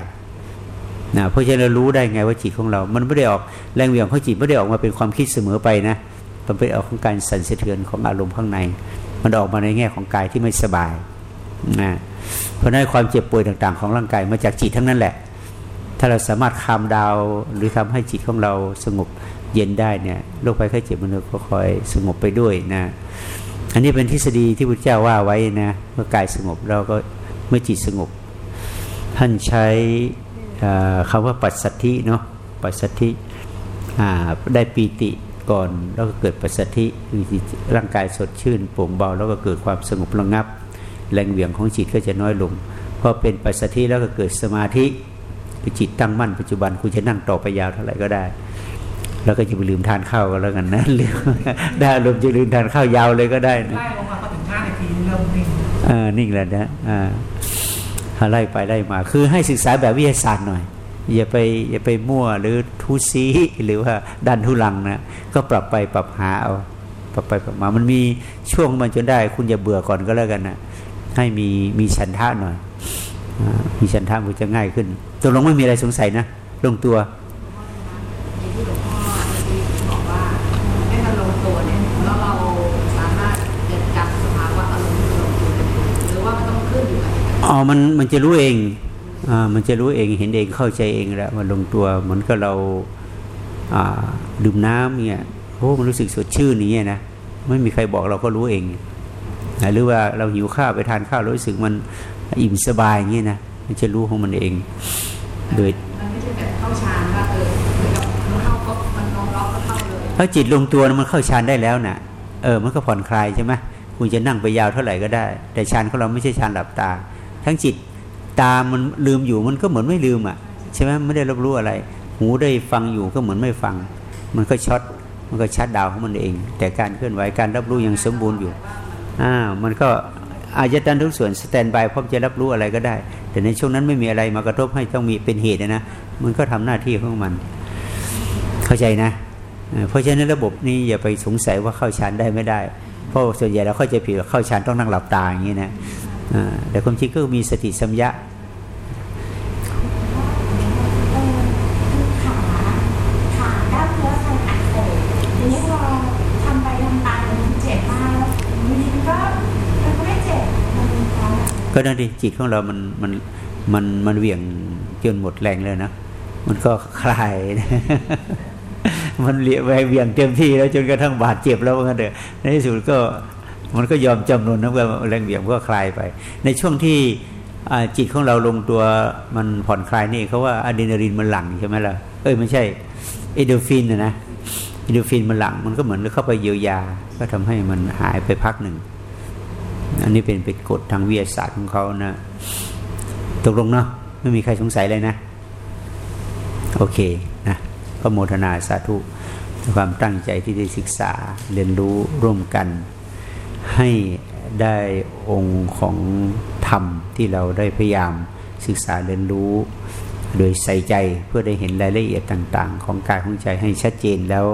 นะเพราะฉะนั้นเรารู้ได้ไงว่าจิตของเรา มันไม่ได้ออกแรงเหวี่ยงของจิตไม่ได้ออกมาเป็นความคิดเสมอไปนะมันเป็นออกของการสั่นสะเทือนของอารมณ์ข้างใน มันออกมาในแง่ของกายที่ไม่สบายนะเพราะฉะนั้นความเจ็บป่วยต่างๆ ของร่างกายมาจากจิตทั้งนั้นแหละ ถ้าเราสามารถคามดาวหรือทำให้จิตของเราสงบเย็นได้เนี่ยโรคภัยไข้เจ็บมันก็ค่อยสงบไปด้วยนะ อันนี้เป็นทฤษฎีที่พระเจ้าว่าไว้นะเมื่อกายสงบเราก็เมื่อจิตสงบ ท่านใช้คำว่าปัสสัทธิเนาะปัสสัทธิได้ปีติก่อนแล้วก็เกิดปัสสัทธิคือร่างกายสดชื่นโปร่งเบา แล้วก็เกิดความสงบระงับ แรงเหวี่ยงของจิตก็จะน้อยลงพอเป็นปัสสัทธิแล้วก็เกิดสมาธิ คือจิตตั้งมั่นปัจจุบันคุณจะนั่งต่อไปยาวเท่าไหร่ก็ได้ แล้วก็จะไปลืมทานข้าวก็แล้วกันนะลืมได้ลมจะลืมทานข้าวยาวเลยก็ได้นะไล่ลงมาก็ถึงห้านาทีเริ่มนิ่งเออนิ่งแล้วนะอ่าไล่ไปไล่มา คือให้ศึกษาแบบวิทยาศาสตร์หน่อยอย่าไปอย่าไปมั่วหรือทุซีหรือว่าดันทุลังนะก็ปรับไปปรับหาเอาปรับไปปรับมามันมีช่วงมันจนได้ คุณอย่าเบื่อก่อนก็แล้วกันนะให้มีมีชันท่าหน่อยอา มีชันท่ามันจะง่ายขึ้นตกลงไม่มีอะไรสงสัยนะลงตัวอย่างที่หลวงพ่อที่บอกว่าให้มันลงตัวเนี่ยแล้วเราสามารถเกิดกับสภาวะอารมณ์ที่ลงตัวได้หรือว่ามันต้องขึ้นอยู่กับเหตุการณ์อ๋อมันมันจะรู้เองอ่ามันจะรู้เองเห็นเองเข้าใจเองแล้วมันลงตัวเหมือนกับเราอ่าดื่มน้ำเนี่ยโอ้มันรู้สึกสดชื่นอย่างเงี้ยนะไม่มีใครบอกเราก็รู้เองนะหรือว่าเราหิวข้าวไปทานข้าวแล้วรู้สึกมัน อิ่มสบายอย่างเงี้ยนะมันจะรู้ของมันเองโดยมันไม่ใช่แบบเข้าฌานว่าเออเหมือนกับมันเข้าก็มันลงล็อกก็เข้าเลยถ้าจิตลงตัวนะมันเข้าฌานได้แล้วนะ่ะ เออมันก็ผ่อนคลายใช่ไหมคุณจะนั่งไปยาวเท่าไหร่ก็ได้ แต่ฌานของเราไม่ใช่ฌานหลับตา ทั้งจิตตามันลืมอยู่มันก็เหมือนไม่ลืมอะใช่ไหมไม่ได้รับรู้อะไร หูได้ฟังอยู่ก็เหมือนไม่ฟัง มันก็ช็อตมันก็ชัดดาวน์ของมันเอง แต่การเคลื่อนไหวการรับรู้ยังสมบูรณ์อยู่อ่ามันก็ อาจจะตันทุกส่วนสแตนบายพร้อมจะรับรู้อะไรก็ได้ แต่ในช่วงนั้นไม่มีอะไรมากระทบให้ต้องมีเป็นเหตุนะมันก็ทำหน้าที่ของมัน เข้าใจนะ เพราะฉะนั้นระบบนี้อย่าไปสงสัยว่าเข้าฌานได้ไม่ได้ เพราะส่วนใหญ่เราเข้าใจผิดว่าเข้าฌานต้องนั่งหลับตาอย่างนี้นะแต่ความจริงก็มีสติสัมยะ เออคือขาขาด้านเนื้อมันอักเสบทีนี้พอทำไปทำตามมันเจ็บมากแล้วบางทีมันก็มันก็ไม่เจ็บมันพอ ก็นั่นดิจิตของเรามันมันมันมันเหวี่ยงจนหมดแรงเลยนะมันก็คลายมันเลี่ยไปเวียงเต็มที่แล้วจนกระทั่งบาดเจ็บแล้วมันเถอะในที่สุดก็มันก็ยอมจำนนนะว่าแรงเวี่ยงก็คลายไป ในช่วงที่จิตของเราลงตัวมันผ่อนคลายนี่เขาว่าอะดรีนาลีนมันหลั่งใช่ไหมล่ะเอ้ยไม่ใช่เอโดฟินนะนะเอโดฟินมันหลั่งมันก็เหมือนเข้าไปเยียวยา ก็ทำให้มันหายไปพักหนึ่ง อันนี้เป็นเป็นกฎทางวิทยาศาสตร์ของเขานะ ตกลงเนาะไม่มีใครสงสัยเลยนะ โอเคนะก็โมทนาสาธุความตั้งใจที่ได้ศึกษาเรียนรู้ร่วมกัน ให้ได้องค์ของธรรมที่เราได้พยายามศึกษาเรียนรู้ โดยใส่ใจเพื่อได้เห็นรายละเอียดต่าง ๆ ของกายของใจให้ชัดเจนแล้ว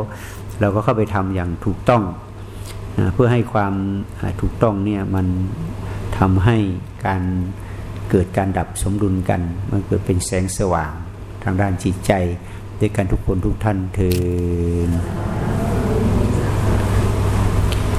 เราก็เข้าไปทำอย่างถูกต้อง เพื่อให้ความถูกต้องเนี่ยมันทำให้การเกิดการดับสมดุลกัน มันเกิดเป็นแสงสว่างทางด้านจิตใจ ด้วยกันทุกคนทุกท่านเทอญ